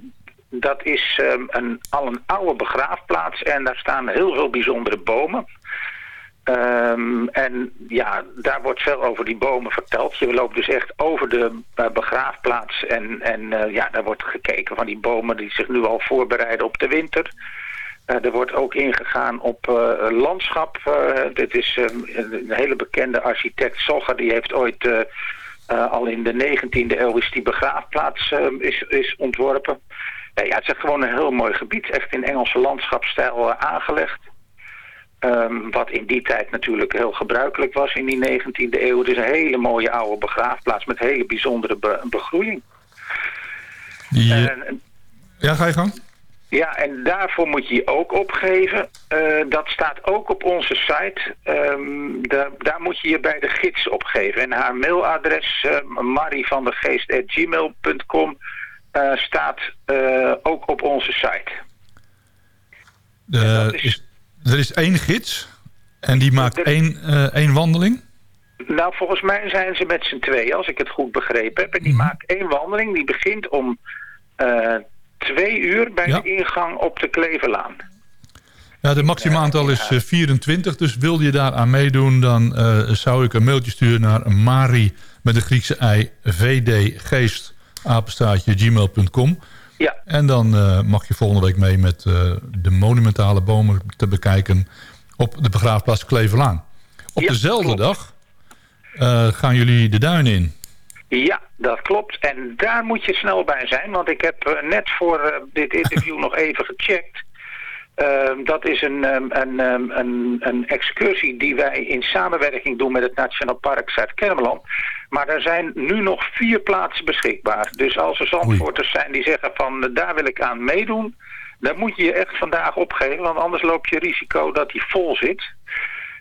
dat is ehm, een, al een oude begraafplaats en daar staan heel veel bijzondere bomen. Ehm, en ja, daar wordt veel over die bomen verteld. Je loopt dus echt over de eh, begraafplaats en, en eh, ja, daar wordt gekeken van die bomen die zich nu al voorbereiden op de winter. Eh, er wordt ook ingegaan op eh, landschap. Eh, dit is een hele bekende architect Sogger. Die heeft ooit al in de 19e eeuw is die begraafplaats is, is ontworpen. Ja, het is echt gewoon een heel mooi gebied. Echt in Engelse landschapsstijl eh, aangelegd. Ehm, wat in die tijd natuurlijk heel gebruikelijk was in die 19e eeuw. Het is een hele mooie oude begraafplaats met hele bijzondere be- begroeiing. En- ja, ga je gang? Ja, en daarvoor moet je je ook opgeven. Eh, dat staat ook op onze site. Ehm, daar, daar moet je je bij de gids opgeven. En haar mailadres, uh, eh, staat eh, ook op onze site. De- is, er is één gids en die maakt één, één wandeling. Nou, volgens mij zijn ze met z'n tweeën, als ik het goed begrepen heb. En die maakt één wandeling. Die begint om twee uur bij Ja. de ingang op de Kleverlaan. Ja, de maximaal aantal is eh, 24, dus wil je daar aan meedoen... dan eh, zou ik een mailtje sturen naar Mari met de Griekse ei vdgeest apenstaartje gmail.com. Ja. En dan eh, mag je volgende week mee met eh, de monumentale bomen te bekijken op de begraafplaats Kleverlaan. Op Ja, dezelfde klopt. dag eh, gaan jullie de duin in. Ja, dat klopt. En daar moet je snel bij zijn, want ik heb eh, net voor eh, dit interview [laughs] nog even gecheckt. Ehm, dat is een, ehm, een, ehm, een, een excursie die wij in samenwerking doen met het Nationaal Park Zuid-Kennemerland. Maar er zijn nu nog vier plaatsen beschikbaar. Dus als er zandvoorters zijn die zeggen van eh, daar wil ik aan meedoen... dan moet je je echt vandaag opgeven, want anders loop je risico dat die vol zit.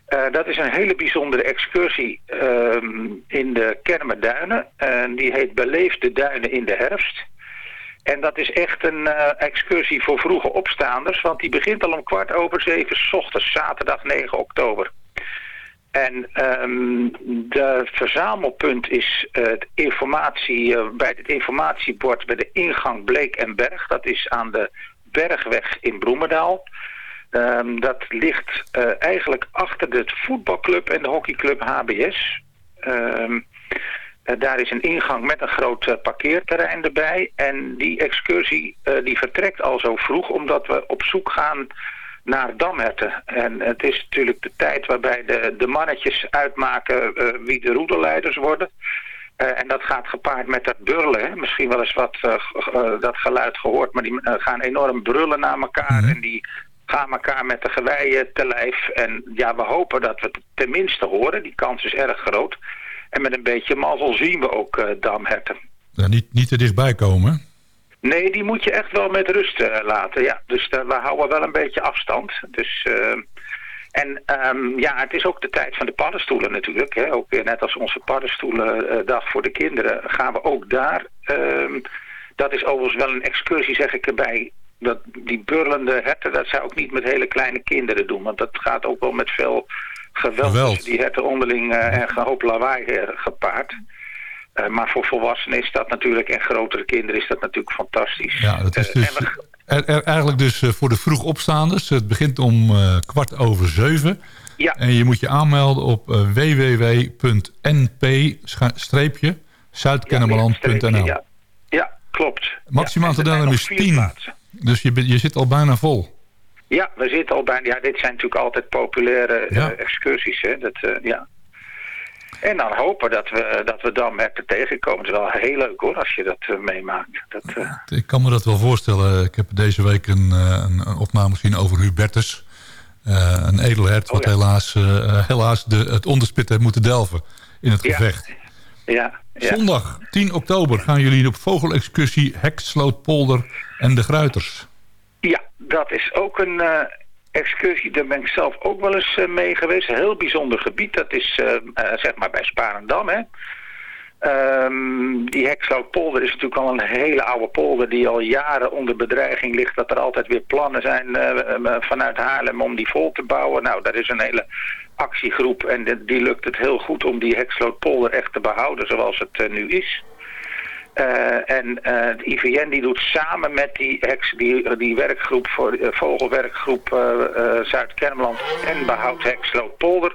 Eh, dat is een hele bijzondere excursie ehm, in de Kermerduinen. En die heet Beleef de Duinen in de herfst. En dat is echt een eh, excursie voor vroege opstaanders, want die begint al om kwart over zeven ochtends, zaterdag 9 oktober. En ehm, de verzamelpunt is eh, het informatie, bij het informatiebord bij de ingang Bleek en Berg. Dat is aan de Bergweg in Bloemendaal. Ehm, dat ligt eh, eigenlijk achter de voetbalclub en de hockeyclub HBS. Ehm, eh, daar is een ingang met een groot eh, parkeerterrein erbij. En die excursie die vertrekt al zo vroeg omdat we op zoek gaan naar damherten. En het is natuurlijk de tijd waarbij de, de mannetjes uitmaken wie de roederleiders worden. En dat gaat gepaard met dat brullen. Hè. Misschien wel eens wat dat geluid gehoord. Maar die gaan enorm brullen naar elkaar. En die gaan elkaar met de geweien te lijf. En ja, we hopen dat we het tenminste horen. Die kans is erg groot. En met een beetje mazzel zien we ook eh, damherten. Ja, niet, niet te dichtbij komen. Nee, die moet je echt wel met rust eh, laten. Ja. Dus eh, we houden wel een beetje afstand. Dus, en ehm, ja, het is ook de tijd van de paddenstoelen natuurlijk. Hè. Ook weer net als onze paddenstoelendag voor de kinderen gaan we ook daar. ehm, dat is overigens wel een excursie, zeg ik erbij. Dat, die burlende herten, dat zou ik niet met hele kleine kinderen doen. Want dat gaat ook wel met veel geweld, Geweld. tussen die herten onderling eh, en gehoop lawaai eh, gepaard. Eh, maar voor volwassenen is dat natuurlijk, en grotere kinderen is dat natuurlijk fantastisch. Ja, dat is dus er, er- eigenlijk dus voor de vroeg opstaanders. Het begint om kwart over zeven. Ja. En je moet je aanmelden op www.np-zuidkennemerland.nl ja, ja, klopt. Maximaal Ja, te nog is vier 10. plaatsen. Dus je, je zit al bijna vol. Ja, we zitten al bijna. Ja, dit zijn natuurlijk altijd populaire eh, excursies. Hè? Dat, eh, ja. En dan hopen dat we, dat we damherten tegenkomen. Het is wel heel leuk hoor, als je dat eh, meemaakt. Dat, eh, Ik kan me dat wel voorstellen. Ik heb deze week een, eh, een, opname gezien over Hubertus. Eh, een edelhert wat Oh ja. helaas, eh, helaas de, het onderspit heeft moeten delven in het gevecht. ja, ja. Zondag 10 oktober gaan jullie op vogelexcursie Hekslootpolder en de Gruiters. Ja, dat is ook een eh, excursie. Daar ben ik zelf ook wel eens eh, mee geweest. Een heel bijzonder gebied. Dat is eh, zeg maar bij Sparendam. Hè. Ehm, die Hekslootpolder is natuurlijk al een hele oude polder die al jaren onder bedreiging ligt. Dat er altijd weer plannen zijn eh, eh, vanuit Haarlem om die vol te bouwen. Nou, daar is een hele actiegroep en die lukt het heel goed om die Hekslootpolder echt te behouden zoals het eh, nu is. En eh het IVN die doet samen met die, die, werkgroep voor vogelwerkgroep Zuid-Kermeland en behoud Hekslootpolder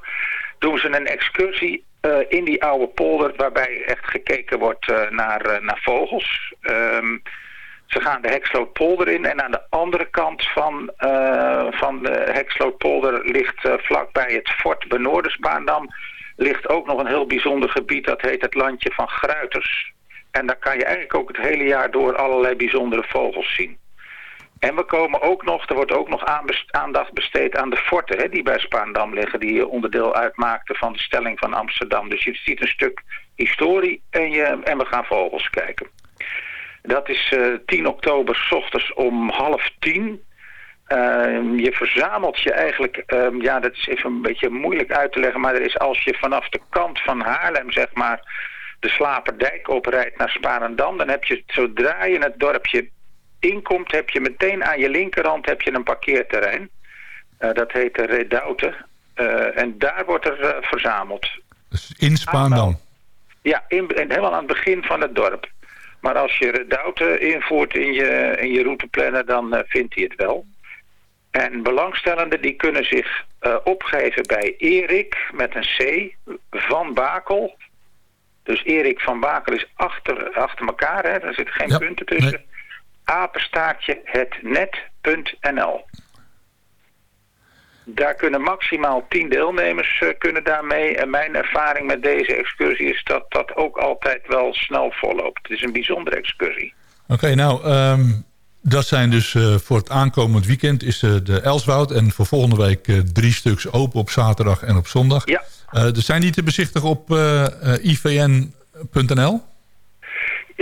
doen ze een excursie in die oude polder waarbij echt gekeken wordt eh, naar, eh, naar vogels. Ehm, ze gaan de Hekslootpolder in en aan de andere kant van, eh, van de Hekslootpolder ligt eh, vlakbij het fort Benoorderspaandam ligt ook nog een heel bijzonder gebied dat heet het landje van Gruiters. En daar kan je eigenlijk ook het hele jaar door allerlei bijzondere vogels zien. En we komen ook nog, er wordt ook nog aandacht besteed aan de forten hè, die bij Spaandam liggen, die eh, onderdeel uitmaakten van de stelling van Amsterdam. Dus je ziet een stuk historie en, je, en we gaan vogels kijken. Dat is eh 10 oktober, s ochtends om half tien. Ehm, je verzamelt je eigenlijk, ehm, ja dat is even een beetje moeilijk uit te leggen, maar er is als je vanaf de kant van Haarlem zeg maar de Slaperdijk oprijdt naar Sparendam, dan heb je zodra je het dorpje inkomt, heb je meteen aan je linkerhand heb je een parkeerterrein. Eh, dat heet de Redoute. Eh, en daar wordt er eh, verzameld. Dus in Spaandam. Ja, in, in- helemaal aan het begin van het dorp. Maar als je Redoute invoert in je, in je routeplanner, dan vindt hij het wel. En belangstellenden die kunnen zich opgeven bij Erik met een C van Bakel. Dus Erik van Bakel is achter, achter elkaar, hè? er zitten geen punten tussen. Apenstaartje hetnet.nl. Daar kunnen maximaal 10 deelnemers eh, kunnen daarmee. En mijn ervaring met deze excursie is dat dat ook altijd wel snel volloopt. Het is een bijzondere excursie. Oké, nou, ehm, dat zijn dus eh, voor het aankomend weekend is eh, de Elswoud. En voor volgende week drie stuks open op zaterdag en op zondag. Ja. Eh, dus zijn die te bezichtigen op ivn.nl?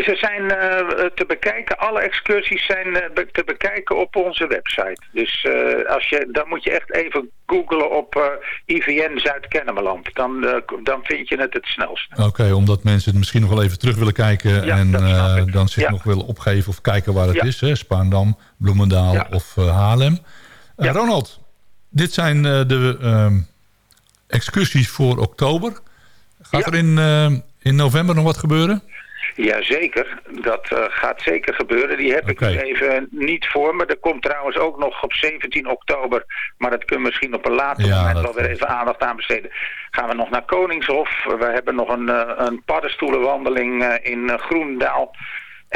Ze zijn eh, te bekijken, alle excursies zijn eh, be- te bekijken op onze website. Dus eh, als je, dan moet je echt even googlen op IVN Zuid-Kennemerland. Dan, dan vind je het het snelst. Oké, omdat mensen het misschien nog wel even terug willen kijken... Ja, en dan zich Ja. nog willen opgeven of kijken waar het Ja. is. Hè? Spaandam, Bloemendaal of Haarlem. Ronald, dit zijn de ehm, excursies voor oktober. Gaat er in, in november nog wat gebeuren? Jazeker, dat eh, gaat zeker gebeuren. Die heb ik Oké. nu even niet voor me. Er komt trouwens ook nog op 17 oktober, maar dat kunnen we misschien op een later Ja, moment wel weer even aandacht aan besteden. Gaan we nog naar Koningshof. We hebben nog een, eh, een paddenstoelenwandeling eh, in Groendaal.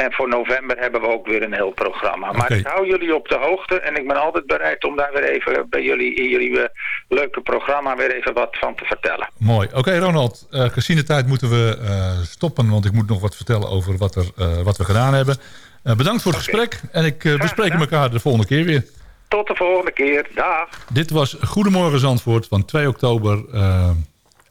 En voor november hebben we ook weer een heel programma. Maar ik hou jullie op de hoogte en ik ben altijd bereid om daar weer even bij jullie in jullie eh, leuke programma weer even wat van te vertellen. Mooi. Oké, Ronald. eh, gezien de tijd moeten we eh, stoppen, want ik moet nog wat vertellen over wat, er, eh, wat we gedaan hebben. Eh, bedankt voor het gesprek en ik uh, we spreken elkaar de volgende keer weer. Tot de volgende keer. Dag. Dit was Goedemorgen Zandvoort van 2 oktober eh,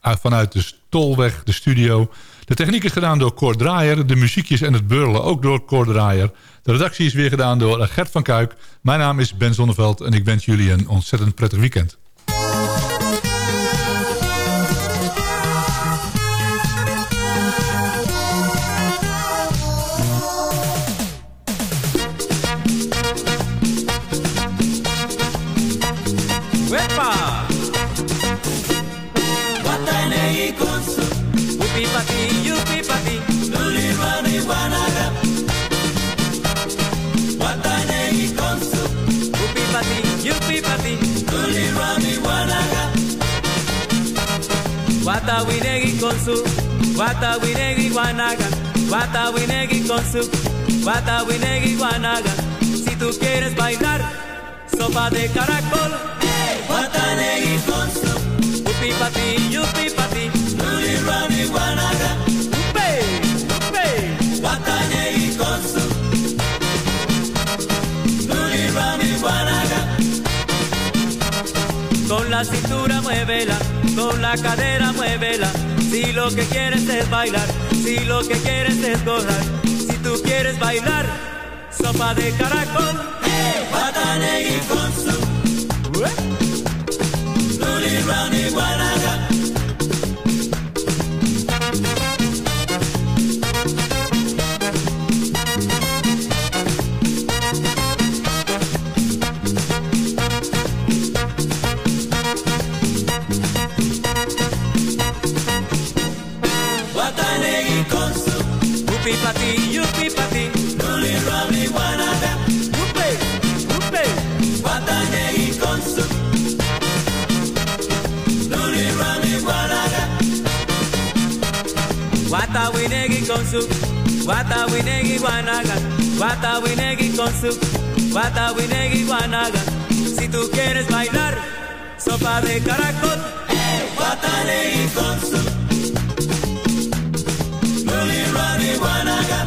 uit- vanuit de Stolweg, de studio. De techniek is gedaan door Cor Draaier. De muziekjes en het beurlen ook door Cor Draaier. De redactie is weer gedaan door Gert van Kuik. Mijn naam is Ben Zonneveld en ik wens jullie een ontzettend prettig weekend. Guata winegi con su Guata winegi wanaga Guata winegi con su Guata winegi wanaga Si tú quieres bailar Sopa de caracol. Guatanegi con su Upi pati, yupi pati wanaga Upe, upe Guatanegi con su Luli rani wanaga Con la cintura muévela, con la cadera muévela Si lo que quieres es bailar, si lo que quieres es gozar Si tú quieres bailar, sopa de caracol. Guatanegi con su. Luli Rani. Watawinegi con su Watawinegi Guanaga Watawinegi con su Watawinegi Guanaga Si tú quieres bailar Sopa de caracol. Watanegi con su Ruli Guanaga